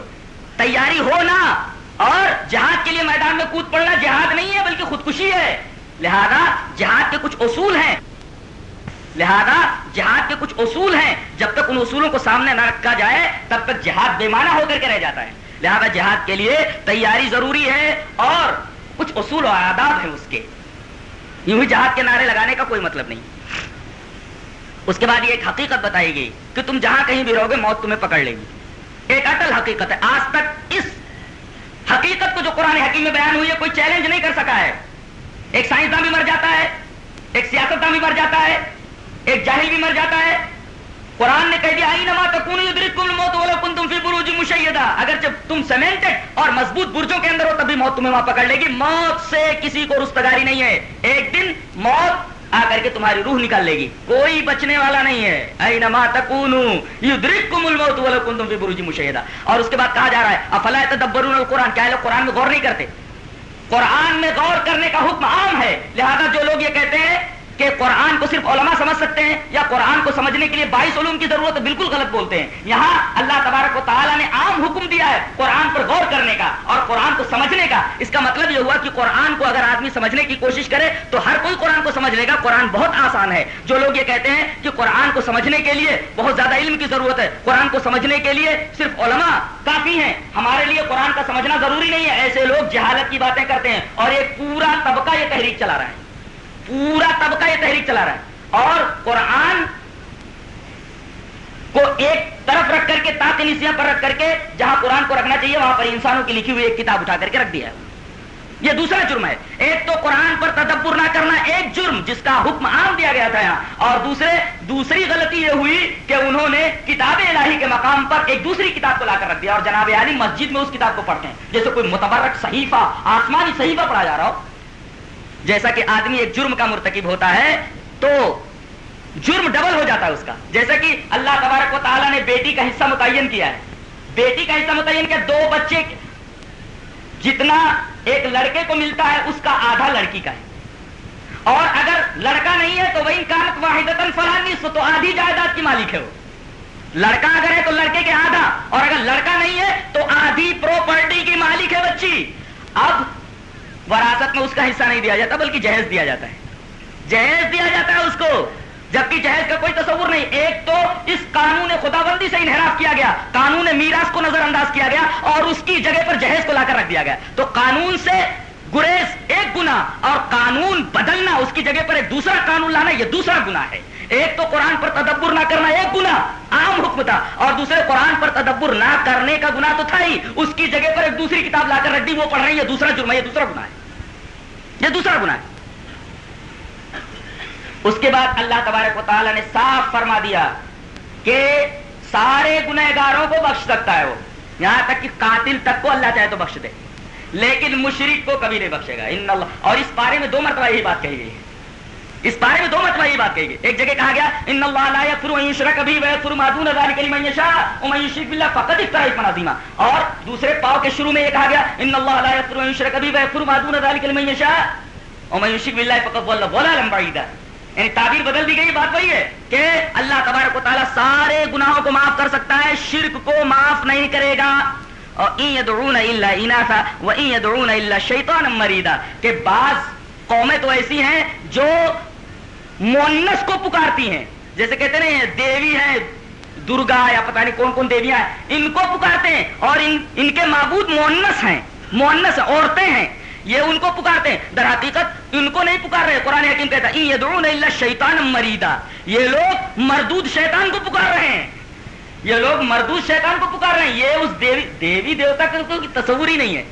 تیاری ہو نا اور جہاد کے لیے میدان میں کود پڑنا جہاد نہیں ہے، بلکہ خودکشی ہے۔ لہذا جہاد کے کچھ اصول ہیں۔ لہذا جہاد کے کچھ اصول ہیں۔ جب تک ان اصولوں کو سامنے نہ رکھا جائے، تب تک جہاد بے معنی ہو کر کے رہ جاتا ہے۔ لہذا جہاد کے لیے تیاری ضروری ہے اور کچھ اصول و آداب ہیں اس کے۔ یوں ہی جہاد کے نعرے لگانے کا کوئی مطلب نہیں۔ اس کے بعد یہ ایک حقیقت بتائی گئی کہ تم جہاں کہیں بھی رہو گے، موت تمہیں پکڑ لے گی۔ ایک اٹل حقیقت ہے۔ آج تک اس حقیقت کو جو قرآن حکیم میں بیان ہوئی ہے، کوئی چیلنج نہیں کر سکا ہے۔ ایک سائنسداں بھی مر جاتا ہے، ایک سیاستداں بھی مر جاتا ہے، ایک جاہل بھی مر جاتا ہے۔ قرآن نے کہہ دیا آئی نما تکون موت والا کن تم فی بروج مشیدہ. اگر جب تم سیمنٹڈ اور مضبوط برجوں کے اندر ہو تبھی موت تمہیں وہاں پکڑ لے گی۔ موت سے کسی کو رستگاری نہیں ہے۔ ایک دن موت آ کر کے تمہاری روح نکال لے گی۔ کوئی بچنے والا نہیں ہے۔ ائی نما تکون یدرککم الموت والا کن تم فی بروج مشیدہ۔ اور اس کے بعد کہا جا رہا ہے، افلا تدبرون القرآن؟ کیا لوگ قرآن میں غور نہیں کرتے۔ قرآن میں غور کرنے کا حکم عام ہے۔ لہذا جو لوگ یہ کہتے ہیں کہ قرآن کو صرف علماء سمجھ سکتے ہیں یا قرآن کو سمجھنے کے لیے بائیس علوم کی ضرورت ہے بالکل غلط بولتے ہیں۔ یہاں اللہ تبارک و تعالیٰ نے عام حکم دیا ہے قرآن پر غور کرنے کا اور قرآن کو سمجھنے کا۔ اس کا مطلب یہ ہوا کہ قرآن کو اگر آدمی سمجھنے کی کوشش کرے تو ہر کوئی قرآن کو سمجھ لے گا۔ قرآن بہت آسان ہے۔ جو لوگ یہ کہتے ہیں کہ قرآن کو سمجھنے کے لیے بہت زیادہ علم کی ضرورت ہے، قرآن کو سمجھنے کے لیے صرف علماء کافی ہیں۔ ہمارے لیے قرآن کا سمجھنا ضروری نہیں ہے۔ ایسے لوگ جہالت کی باتیں کرتے ہیں اور ایک پورا طبقہ یہ تحریک چلا رہا ہے۔ پورا طبقہ یہ تحریک چلا رہا ہے۔ اور قرآن کو ایک طرف رکھ کر کے تاکنیسیاں پر رکھ کر کے، جہاں قرآن کو رکھنا چاہیے، وہاں پر انسانوں کی لکھی ہوئی ایک کتاب اٹھا کر کے رکھ دیا ہے۔ یہ دوسرا جرم ہے۔ ایک تو قرآن پر تدبر نہ کرنا ایک جرم، جس کا حکم عام دیا گیا تھا یہاں۔ اور دوسرے، دوسری غلطی یہ ہوئی کہ انہوں نے کتاب الہی کے مقام پر ایک دوسری کتاب کو لا کر رکھ دیا۔ اور جناب علی مسجد میں اس کتاب کو پڑھتے ہیں۔ جیسے کوئی متبرک صحیفہ، آسمانی صحیفہ پڑھا جا رہا ہو جیسا کہ آدمی ایک جرم کا مرتکب ہوتا ہے، تو جرم ڈبل ہو جاتا ہے اس کا۔ جیسا کہ اللہ تبارک و تعالیٰ نے بیٹی کا حصہ متعین کیا ہے۔ بیٹی کا حصہ متعین کیا؟ دو بچے۔ جتنا ایک لڑکے کو ملتا ہے، اس کا آدھا لڑکی کا ہے۔ اور اگر لڑکا نہیں ہے، تو وہی کانت واحد فلانی تو آدھی جائیداد کی مالک ہے وہ۔ لڑکا اگر ہے، تو لڑکے کے آدھا۔ اور اگر لڑکا نہیں ہے، تو آدھی پروپرٹی کی مالک ہے بچی۔ اب وراثت میں اس کا حصہ نہیں دیا جاتا، بلکہ جہیز دیا جاتا ہے۔ جہیز دیا جاتا ہے اس کو، جبکہ جہیز کا کوئی تصور نہیں۔ ایک تو اس قانون خدا بندی سے انحراف کیا گیا، قانون میراث کو نظر انداز کیا گیا اور اس کی جگہ پر جہیز کو لا کر رکھ دیا گیا۔ تو قانون سے گریز ایک گنا اور قانون بدلنا، اس کی جگہ پر ایک دوسرا قانون لانا، یہ دوسرا گنا ہے۔ ایک تو قرآن پر تدبر نہ کرنا ایک گنا عام حکم تھا۔ اور دوسرے، قرآن پر تدبر نہ کرنے کا گنا تو تھا ہی۔ اس کی جگہ پر ایک دوسری کتاب لا کر رکھ دی، وہ پڑھ رہی ہے دوسرا جرم ہے، یہ دوسرا گنا ہے۔ یہ دوسرا گنا ہے۔ اس کے بعد اللہ تبارک و تعالیٰ نے صاف فرما دیا کہ سارے گنہگاروں کو بخش سکتا ہے وہ۔ یہاں تک کہ قاتل تک کو اللہ چاہے تو بخش دے۔ لیکن مشرق کو کبھی نہیں بخشے گا۔ ان اللہ اور اس بارے میں دو مرتبہ یہی بات کہی گئی ہے۔ اس بارے میں دو مرتبہ یہ بات کہی گئی۔ ایک جگہ کہا گیا، ان اللہ لا یغفر ان یشرک به ویغفر ما دون ذلك لمن یشاء ومن یشرک بالله فقد افترى اثما عظیما. اور دوسرے پاؤ کے شروع میں یہ کہا گیا، ان اللہ لا یغفر ان یشرک به ویغفر ما دون ذلك لمن یشاء ومن یشرک بالله فقد ضل ضلالا بعیدا. یعنی تعبیر بدل دی گئی، بات وہی ہے کہ اللہ تبارک و تعالیٰ سارے گناہوں کو معاف کر سکتا ہے، شرک کو معاف نہیں کرے گا۔ اور این یدعون الا اناسا و این یدعون الا شیطان مریدا، کہ بعض قومیں تو ایسی ہیں جو مونس کو پکارتی ہیں۔ جیسے کہتے ہیں، دیوی ہیں، درگا یا پتہ نہیں کون کون دیویاں ہیں۔ ان کو پکارتے ہیں اور ان ان کے معبود مونس ہیں۔ مونس عورتیں ہیں۔ یہ ان کو پکارتے ہیں۔ در حقیقت، ان کو نہیں پکار رہے۔ قرآن حکیم کہتا ہے یدعون الا شیطان مریدا. یہ لوگ مردود شیطان کو پکار رہے ہیں۔ یہ لوگ مردود شیطان کو پکار رہے ہیں۔ یہ اس دیوی دیوی دیوتا کا کوئی تصور ہی نہیں ہے۔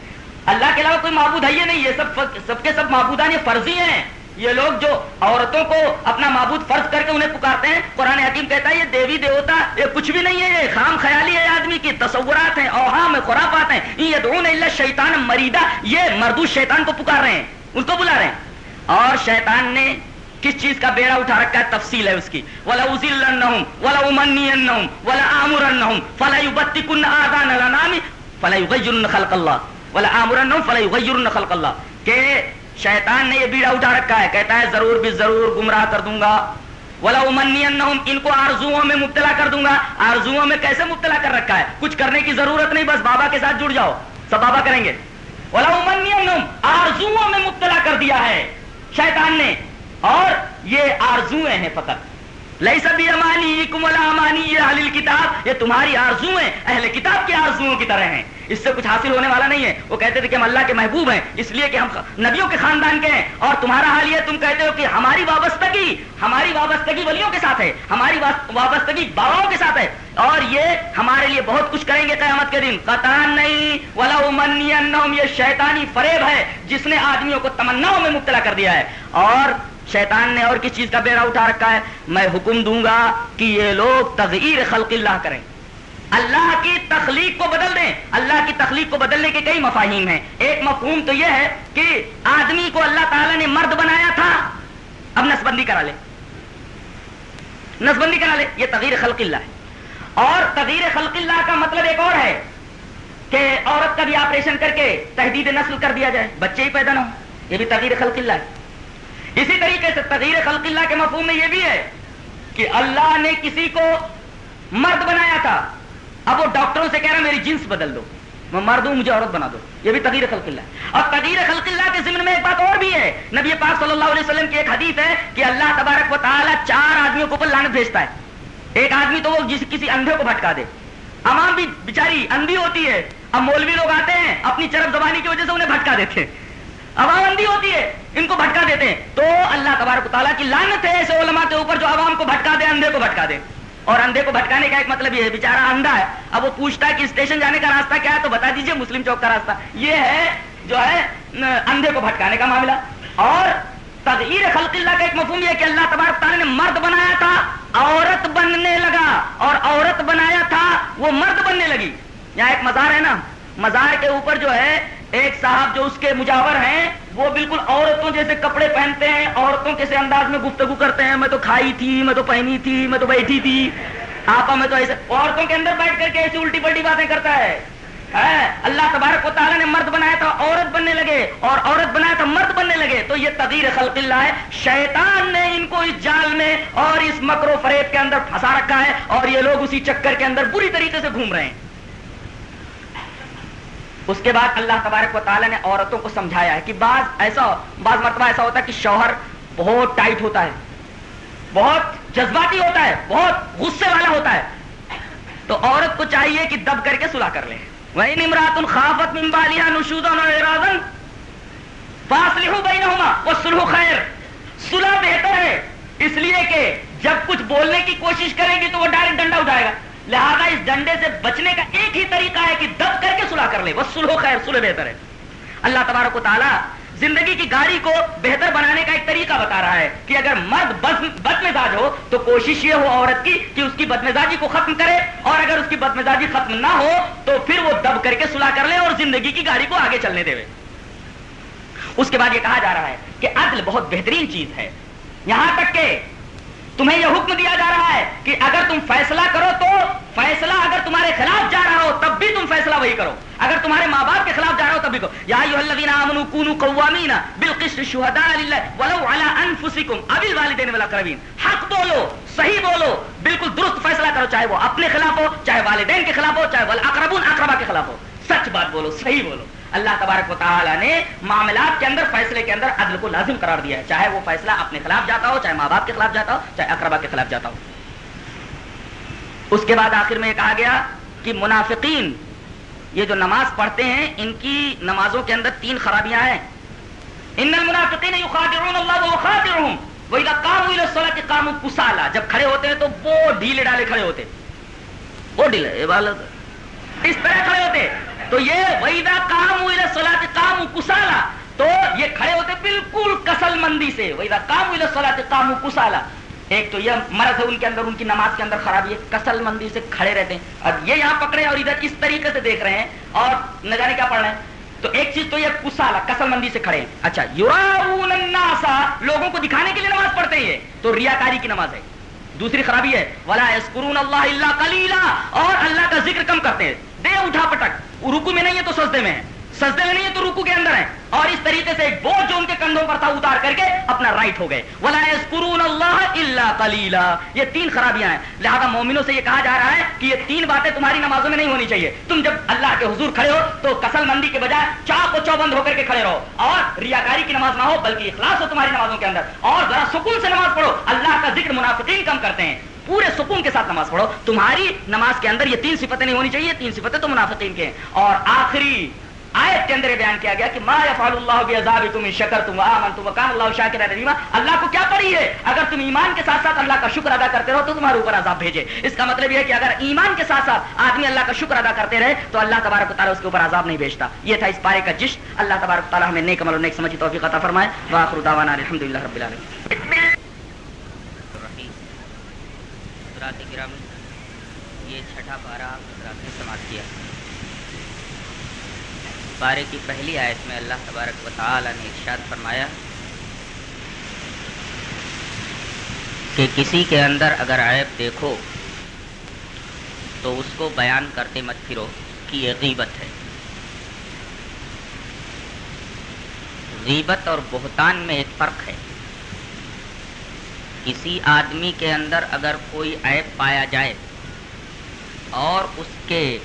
اللہ کے علاوہ کوئی معبود ہے یہ نہیں۔ یہ سب سب کے سب معبودان یہ فرضی ہیں۔ یہ لوگ جو عورتوں کو اپنا معبود فرض کر کے انہیں پکارتے ہیں، قرآن حکیم کہتا ہے، یہ دیوی دیوتا، یہ کچھ بھی نہیں ہے، یہ خام خیالی ہے آدمی کی، تصورات ہیں اوہام خرافات ہیں۔ یہ دون اللہ شیطان مریدا یہ مردو شیطان کو پکار رہے ہیں، ان کو بلا رہے ہیں۔ اور شیطان نے کس چیز کا بیڑا اٹھا رکھا ہے؟ تفصیل ہے اس کی۔ ولا ازلنہم ولا امنینہم ولا امرنہم فلا یبتکن آذان الانام فلا یغیرن خلق اللہ ولا امرنہم فلا یغیرن خلق اللہ کہ شیطان نے یہ بیڑا اٹھا رکھا ہے، کہتا ہے ضرور بھی ضرور گمراہ کر دوں گا۔ ولا ان کو آرزوؤں میں مبتلا کر دوں گا۔ آرزوؤں میں کیسے مبتلا کر رکھا ہے؟ کچھ کرنے کی ضرورت نہیں، بس بابا کے ساتھ جڑ جاؤ۔ سب بابا کریں گے۔ ولا آرزوؤں میں مبتلا کر دیا ہے شیطان نے۔ اور یہ آرزویں ہیں فقط۔ لئی سبھی امانی امانی اہل کتاب، یہ تمہاری آرزویں اہل کتاب کی آرزوؤں کی طرح ہیں۔ اس سے کچھ حاصل ہونے والا نہیں ہے۔ وہ کہتے تھے کہ ہم اللہ کے محبوب ہیں، اس لیے کہ ہم نبیوں کے خاندان کے ہیں۔ اور تمہارا حال یہ، تم کہتے ہو کہ ہماری وابستگی ہماری وابستگی ولیوں کے ساتھ ہے۔ ہماری وابستگی باباؤں کے ساتھ ہے۔ اور یہ ہمارے لیے بہت کچھ کریں گے قیامت کے دن۔ قطان نہیں ولا یہ شیطانی فریب ہے، جس نے آدمیوں کو تمناؤں میں مبتلا کر دیا ہے۔ اور شیطان نے اور کس چیز کا بیڑا اٹھا رکھا ہے؟ میں حکم دوں گا کہ یہ لوگ تغیر خلق اللہ کریں۔ اللہ کی تخلیق کو بدل دیں۔ اللہ کی تخلیق کو بدلنے کے کئی مفاہیم ہیں۔ ایک مفہوم تو یہ ہے کہ آدمی کو اللہ تعالیٰ نے مرد بنایا تھا۔ اب نسبندی کرا لے نسبندی کرا لے یہ تغیر خلق اللہ ہے۔ اور تغیر خلق اللہ کا مطلب ایک اور ہے کہ عورت کا بھی آپریشن کر کے تحدید نسل کر دیا جائے۔ بچے ہی پیدا نہ ہو یہ بھی تغیر خلق اللہ ہے۔ اسی طریقے سے تغیر خلق اللہ کے مفہوم میں یہ بھی ہے کہ اللہ نے کسی کو مرد بنایا تھا۔ اب وہ ڈاکٹروں سے کہہ رہا میری جنس بدل دو۔ میں مرد ہوں، مجھے عورت بنا دو۔ یہ بھی تغیر خلق اللہ ہے۔ اور تغیر خلق اللہ کے ضمن میں ایک بات اور بھی ہے۔ نبی پاک صلی اللہ علیہ وسلم کی ایک حدیث ہے کہ اللہ تبارک و تعالیٰ چار آدمیوں کو لانت بھیجتا ہے۔ ایک آدمی تو وہ جس کسی اندھے کو بھٹکا دے۔ عوام بھی بیچاری اندھی ہوتی ہے۔ اب مولوی لوگ آتے ہیں، اپنی چرب زبانی کی وجہ سے انہیں بھٹکا دیتے ہیں۔ عوام اندھی ہوتی ہے، ان کو بھٹکا دیتے ہیں۔ تو اللہ تبارک تعالیٰ کی لانت ہے ایسے علماء کے اوپر جو عوام کو بھٹکا دے، اندھے کو بھٹکا دے۔ اور اندھے کو بھٹکانے کا ایک مطلب یہ ہے بےچارا اندھا ہے۔ اب وہ پوچھتا ہے کہ اسٹیشن جانے کا راستہ کیا ہے، تو بتا دیجیے مسلم چوک کا راستہ۔ یہ ہے جو ہے اندھے کو بھٹکانے کا معاملہ۔ اور تغیر خلق اللہ کا ایک مفہوم یہ کہ اللہ تبارک تعالیٰ نے مرد بنایا تھا، عورت بننے لگا۔ اور عورت بنایا تھا، وہ مرد بننے لگی۔ یہاں ایک مزار ہے نا۔ مزار کے اوپر جو ہے ایک صاحب جو اس کے مجاور ہیں، وہ بالکل عورتوں جیسے کپڑے پہنتے ہیں، عورتوں کے انداز میں گفتگو کرتے ہیں، میں تو کھائی تھی، میں تو پہنی تھی، میں تو بیٹھی تھی، آپا میں تو ایسے، عورتوں کے اندر بیٹھ کر کے ایسی الٹی پلٹی باتیں کرتا ہے۔ ہاں، اللہ تبارک و تعالیٰ نے مرد بنایا تھا، عورت بننے لگے، اور عورت بنایا تھا، مرد بننے لگے۔ تو یہ تغیر خلق اللہ ہے۔ شیطان نے ان کو اس جال میں اور اس مکرو فریب کے اندر پھنسا رکھا ہے، اور یہ لوگ اسی چکر کے اندر بری طریقے سے گھوم رہے ہیں۔ اس کے بعد اللہ تبارک و تعالیٰ نے عورتوں کو سمجھایا ہے کہ بعض ایسا بعض مرتبہ ایسا ہوتا ہے کہ شوہر بہت ٹائٹ ہوتا ہے، بہت جذباتی ہوتا ہے، بہت غصے والا ہوتا ہے۔ تو عورت کو چاہیے کہ دب کر کے سلا کر لے۔ وہی نمرات الخافت ممبالیا نشوز فاصلہ بینہما وہ سلو خیر سلح بہتر ہے، اس لیے کہ جب کچھ بولنے کی کوشش کریں گی تو وہ ڈائریکٹ ڈنڈا اٹھائے گا۔ لہذا اس ڈنڈے سے بچنے کا ایک ہی طریقہ ہے کہ دب کر کے سلا کر لے، وہ سلو خیر سلح بہتر ہے۔ اللہ تبارک و تعالیٰ زندگی کی گاڑی کو بہتر بنانے کا ایک طریقہ بتا رہا ہے کہ اگر مرد بد مزاج ہو تو کوشش یہ ہو عورت کی کہ اس کی بد مزاجی کو ختم کرے اور اگر اس کی بد مزاجی ختم نہ ہو تو پھر وہ دب کر کے سلا کر لے اور زندگی کی گاڑی کو آگے چلنے دے۔ اس کے بعد یہ کہا جا رہا ہے کہ عدل بہت بہترین چیز ہے۔ یہاں تک کہ تمہیں یہ حکم دیا جا رہا ہے کہ اگر تم فیصلہ کرو تو فیصلہ اگر تمہارے خلاف جا رہا ہو تب بھی تم فیصلہ وہی کرو۔ اگر تمہارے ماں باپ کے خلاف جا رہا ہو تب بھی کرو۔ یا الذین آمنوا کونوا قوامین بالقسط للہ ولو علی انفسکم اب الوالدین والاقربین۔ حق بولو، صحیح بولو، بالکل درست فیصلہ کرو، چاہے وہ اپنے خلاف ہو، چاہے والدین کے خلاف ہو، چاہے والاقربون اقربا کے خلاف ہو۔ سچ بات بولو، صحیح بولو۔ اللہ تبارک و تعالیٰ نے معاملات کے اندر، فیصلے کے اندر عدل کو لازم قرار دیا ہے۔ چاہے وہ فیصلہ اپنے خلاف جاتا ہو، چاہے ماں باپ کے خلاف جاتا ہو، چاہے اقربا کے خلاف جاتا ہو۔ اس کے بعد آخر میں یہ کہا گیا کہ منافقین، یہ جو نماز پڑھتے ہیں، ان کی نمازوں کے اندر تین خرابیاں ہیں۔ ان المنافقین یخادعون اللہ و خادعهم وہ اذا قاموا الى الصلاه قاموا كسالى جب کھڑے ہوتے ہیں تو وہ ڈھیلے ڈالے کھڑے ہوتے وہ ڈھیلے عبادت اس طرح کھڑے ہوتے تو یہ ویدا کام سلاط کام کسالا تو یہ کھڑے ہوتے بالکل کسل مندی سے۔ ویدا کام سلاط کام کسالا ایک تو یہ مرض ہے ان کے اندر، ان کی نماز کے اندر خرابی ہے، کسل مندی سے کھڑے رہتے ہیں۔ اب یہ یہاں پکڑے اور ادھر اس طریقے سے دیکھ رہے ہیں۔ اور نہ جانے کیا پڑھ رہے ہیں تو ایک چیز تو یہ کسالا کسل مندی سے کھڑے۔ ہیں اچھا یوراون الناسا لوگوں کو دکھانے کے لیے نماز پڑھتے ہیں یہ۔ تو ریاکاری کی نماز ہے۔ دوسری خرابی ہے، ولا یسکرون اللہ اللہ کلیلا اور اللہ کا ذکر کم کرتے ہیں۔ دے اٹھا پٹک۔ رکو میں نہیں ہے تو سجدے میں ہے۔ سجدے میں نہیں ہے تو رکو کے اندر ہے۔ اور اس طریقے سے ایک بوجھ جو ان کے کندھوں پر تھا اتار کر کے اپنا رائٹ ہو گئے۔ ولا یذکرون اللہ الا قلیلا یہ تین خرابیاں ہیں۔ لہذا مومنوں سے یہ کہا جا رہا ہے کہ یہ تین باتیں تمہاری نمازوں میں نہیں ہونی چاہیے۔ تم جب اللہ کے حضور کھڑے ہو تو کسل مندی کے بجائے چاق و چوبند ہو کر کے کھڑے رہو۔ اور ریاکاری کی نماز نہ ہو، بلکہ اخلاص ہو تمہاری نمازوں کے اندر۔ اور ذرا سکون سے نماز پڑھو۔ اللہ کا ذکر منافقین کم کرتے ہیں۔ پورے سکون کے ساتھ نماز پڑھو۔ تمہاری نماز کے اندر یہ تین صفتیں نہیں ہونی چاہیے، تین صفتیں تو منافقین کے ہیں۔ اور آخری آیت کے اندر بیان کیا گیا کہ ما یفعل اللہ بعذاب تم شکر، تم آمن تم وکان اللہ شاکر علیما۔ اللہ کو کیا پڑی ہے؟ اگر تم ایمان کے ساتھ ساتھ اللہ کا شکر ادا کرتے رہو تو تمہارے اوپر عذاب بھیجے۔ اس کا مطلب یہ ہے کہ اگر ایمان کے ساتھ ساتھ آدمی اللہ کا شکر ادا کرتے رہے تو اللہ تبارک و تعالیٰ اس کے اوپر عذاب نہیں بھیجتا۔ یہ تھا اس پارے کا جشن۔ اللہ تبارک و تعالیٰ ہمیں نیک عمل و نیک سمجھی توفیق عطا فرمائے۔ واخر دعوانا الحمدللہ رب العالمین۔ یہ چھٹا پارا نے سماعت کیا بارے کی پہلی آیت میں اللہ تبارک و تعالی نے ارشاد فرمایا کہ کسی کے اندر اگر عیب دیکھو تو اس کو بیان کرتے مت پھرو کہ یہ غیبت ہے غیبت اور بہتان میں ایک فرق ہے کسی آدمی کے اندر اگر کوئی عیب پایا جائے اور اس کے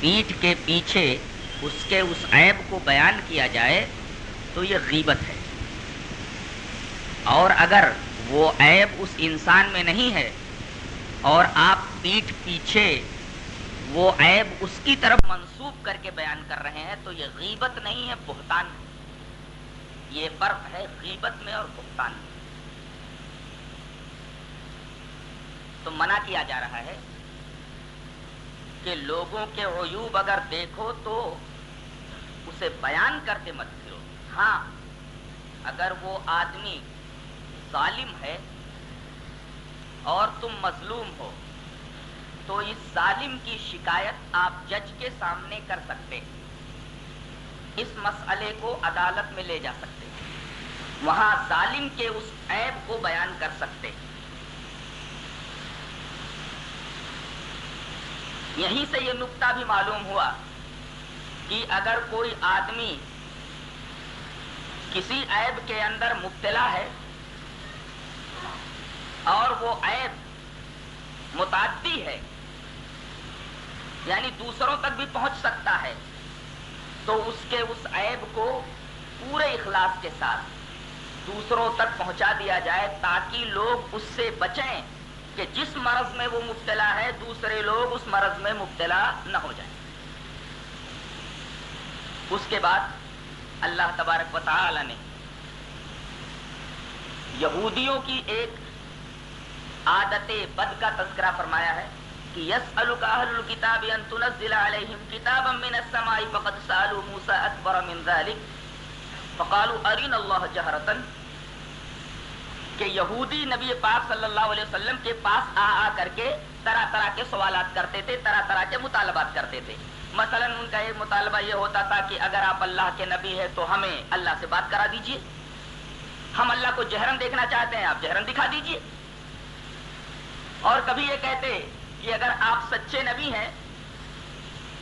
پیٹھ کے پیچھے اس کے اس عیب کو بیان کیا جائے تو یہ غیبت ہے۔ اور اگر وہ عیب اس انسان میں نہیں ہے اور آپ پیٹھ پیچھے وہ عیب اس کی طرف منسوب کر کے بیان کر رہے ہیں تو یہ غیبت نہیں ہے، بہتان یہ فرق ہے غیبت میں اور بہتان میں۔ تو منع کیا جا رہا ہے کہ لوگوں کے عیوب اگر دیکھو تو اسے بیان کرتے مت پھرو۔ ہاں اگر وہ آدمی ظالم ہے اور تم مظلوم ہو، تو اس ظالم کی شکایت آپ جج کے سامنے کر سکتے اس مسئلے کو عدالت میں لے جا سکتے وہاں ظالم کے اس عیب کو بیان کر سکتے یہیں سے یہ نقطہ بھی معلوم ہوا کہ اگر کوئی آدمی کسی عیب کے اندر مبتلا ہے اور وہ عیب متعدی ہے یعنی دوسروں تک بھی پہنچ سکتا ہے، تو اس کے اس عیب کو پورے اخلاص کے ساتھ دوسروں تک پہنچا دیا جائے تاکہ لوگ اس سے بچیں۔ کہ جس مرض میں وہ مبتلا ہے، دوسرے لوگ اس مرض میں مبتلا نہ ہو جائیں۔ اس کے بعد اللہ تبارک و تعالی نے یہودیوں کی ایک عادت بد کا تذکرہ فرمایا ہے کہ یس اہل الكتاب ان تنزل علیہم کتابا من السماء فقد سالوا موسى اکبر من ذلك فقالوا ارین اللہ جہرتا کہ یہودی نبی پاک صلی اللہ علیہ وسلم کے پاس آ آ کر کے طرح طرح کے سوالات کرتے تھے، طرح طرح کے مطالبات کرتے تھے۔ مثلا ان کا ایک مطالبہ یہ ہوتا تھا کہ اگر آپ اللہ کے نبی ہے تو ہمیں اللہ سے بات کرا دیجیے۔ ہم اللہ کو جہرن دیکھنا چاہتے ہیں، آپ جہرن دکھا دیجیے۔ اور کبھی یہ کہتے کہ اگر آپ سچے نبی ہیں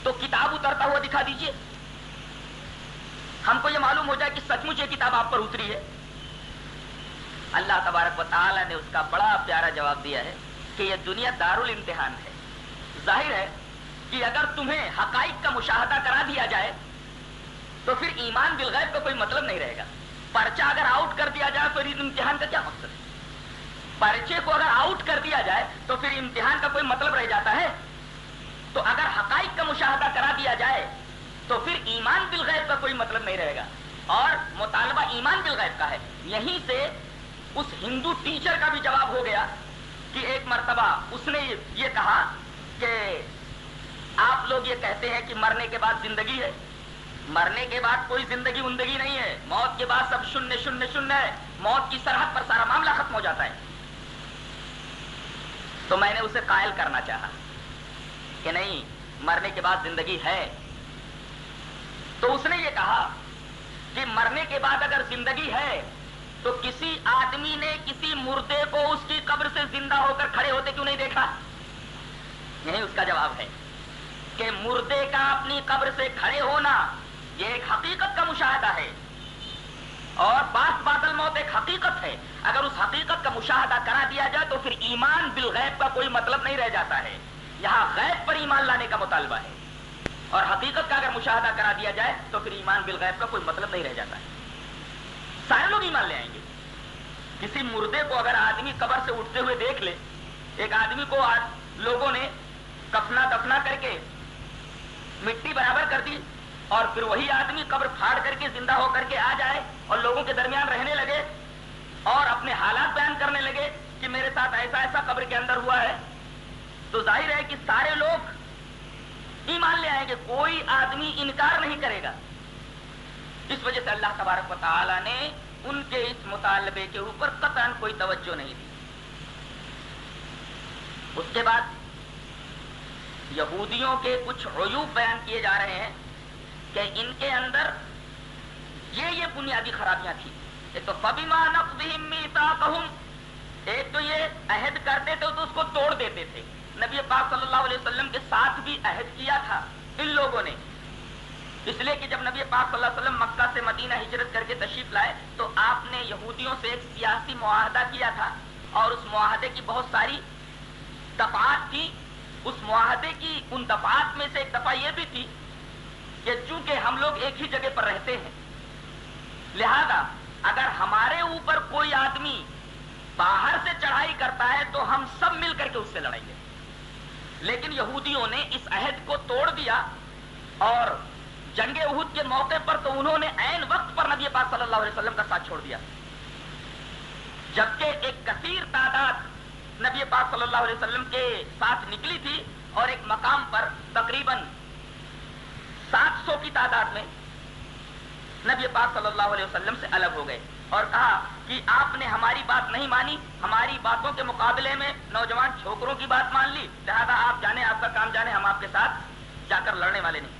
تو کتاب اترتا ہوا دکھا دیجیے۔ ہم کو یہ معلوم ہو جائے کہ سچ مچ یہ کتاب آپ پر اتری ہے۔ اللہ تبارک و تعالی نے اس کا بڑا پیارا جواب دیا ہے کہ یہ دنیا دار الامتحان ہے۔ ظاہر ہے کہ اگر تمہیں حقائق کا مشاہدہ کرا دیا جائے، تو پھر ایمان بالغیب کا کوئی مطلب نہیں رہے گا۔ پرچہ اگر آؤٹ کر دیا جائے تو امتحان کا کیا مقصد ہے؟ پرچے کو اگر آؤٹ کر دیا جائے، تو پھر امتحان کا کوئی مطلب رہ جاتا ہے؟ تو اگر حقائق کا مشاہدہ کرا دیا جائے، تو پھر ایمان بالغیب کا کوئی مطلب نہیں رہے گا۔ اور مطالبہ ایمان بالغیب کا ہے۔ یہیں سے اس ہندو ٹیچر کا بھی جواب ہو گیا کہ ایک مرتبہ اس نے یہ کہا کہ آپ لوگ یہ کہتے ہیں کہ مرنے کے بعد زندگی ہے۔ مرنے کے بعد کوئی زندگی وندگی نہیں ہے۔ موت کے بعد سب شنیہ شنیہ شنیہ ہے۔ موت کی سرحد پر سارا معاملہ ختم ہو جاتا ہے۔ تو میں نے اسے قائل کرنا چاہا کہ نہیں، مرنے کے بعد زندگی ہے۔ تو اس نے یہ کہا کہ مرنے کے بعد اگر زندگی ہے تو کسی آدمی نے کسی مردے کو اس کی قبر سے زندہ ہو کر کھڑے ہوتے کیوں نہیں دیکھا؟ یہی اس کا جواب ہے کہ مردے کا اپنی قبر سے کھڑے ہونا یہ ایک حقیقت کا مشاہدہ ہے۔ اور باس بادل موت ایک حقیقت ہے۔ اگر اس حقیقت کا مشاہدہ کرا دیا جائے تو پھر ایمان بالغیب کا کوئی مطلب نہیں رہ جاتا ہے۔ یہاں غیب پر ایمان لانے کا مطالبہ ہے۔ اور حقیقت کا اگر مشاہدہ کرا دیا جائے تو پھر ایمان بالغیب کا کوئی مطلب نہیں رہ جاتا ہے۔ سارے لوگ ایمان لے آئیں گے۔ کسی مردے کو اگر آدمی قبر سے اٹھتے ہوئے دیکھ لے، ایک آدمی کو آج لوگوں نے کفنا دفنا کر کے مٹی برابر کر دی اور پھر وہی آدمی قبر پھاڑ کر کے زندہ ہو کر کے آ جائے اور لوگوں کے درمیان رہنے لگے اور اپنے حالات بیان کرنے لگے کہ میرے ساتھ ایسا ایسا قبر کے اندر ہوا ہے۔ تو ظاہر ہے کہ سارے لوگ ایمان لے آئیں گے، کوئی آدمی انکار نہیں کرے گا۔ اس وجہ سے اللہ تبارک و تعالی نے ان کے اس مطالبے کے اوپر قطعا کوئی توجہ نہیں دی۔ اس کے بعد یہودیوں کے کچھ عیوب بیان کیے جا رہے ہیں کہ ان کے اندر یہ یہ بنیادی خرابیاں تھیں۔ ایک تو فبیما نقضہم ایک تو یہ عہد کرتے تھے، تو اس کو توڑ دیتے تھے۔ نبی پاک صلی اللہ علیہ وسلم کے ساتھ بھی عہد کیا تھا ان لوگوں نے۔ اس لیے کہ جب نبی پاک صلی اللہ علیہ وسلم مکہ سے مدینہ ہجرت کر کے تشریف لائے تو آپ نے یہودیوں سے ایک سیاسی معاہدہ کیا تھا اور اس معاہدے کی بہت ساری دفعات تھی۔ اس معاہدے کی ان دفعات میں سے ایک دفعہ یہ بھی تھی کہ چونکہ ہم لوگ ایک ہی جگہ پر رہتے ہیں، لہذا اگر ہمارے اوپر کوئی آدمی باہر سے چڑھائی کرتا ہے تو ہم سب مل کر کے اس سے لڑیں گے۔ لیکن یہودیوں نے اس عہد کو توڑ دیا اور جنگ عہد کے موقع پر تو انہوں نے عین وقت پر نبی پاک صلی اللہ علیہ وسلم کا ساتھ چھوڑ دیا۔ جبکہ ایک کثیر تعداد نبی پاک صلی اللہ علیہ وسلم کے ساتھ نکلی تھی اور ایک مقام پر تقریباً سات سو کی تعداد میں نبی پاک صلی اللہ علیہ وسلم سے الگ ہو گئے اور کہا کہ آپ نے ہماری بات نہیں مانی، ہماری باتوں کے مقابلے میں نوجوان چھوکروں کی بات مان لی، لہٰذا آپ جانے، آپ کا کام جانے، ہم آپ کے ساتھ جا کر لڑنے والے نہیں۔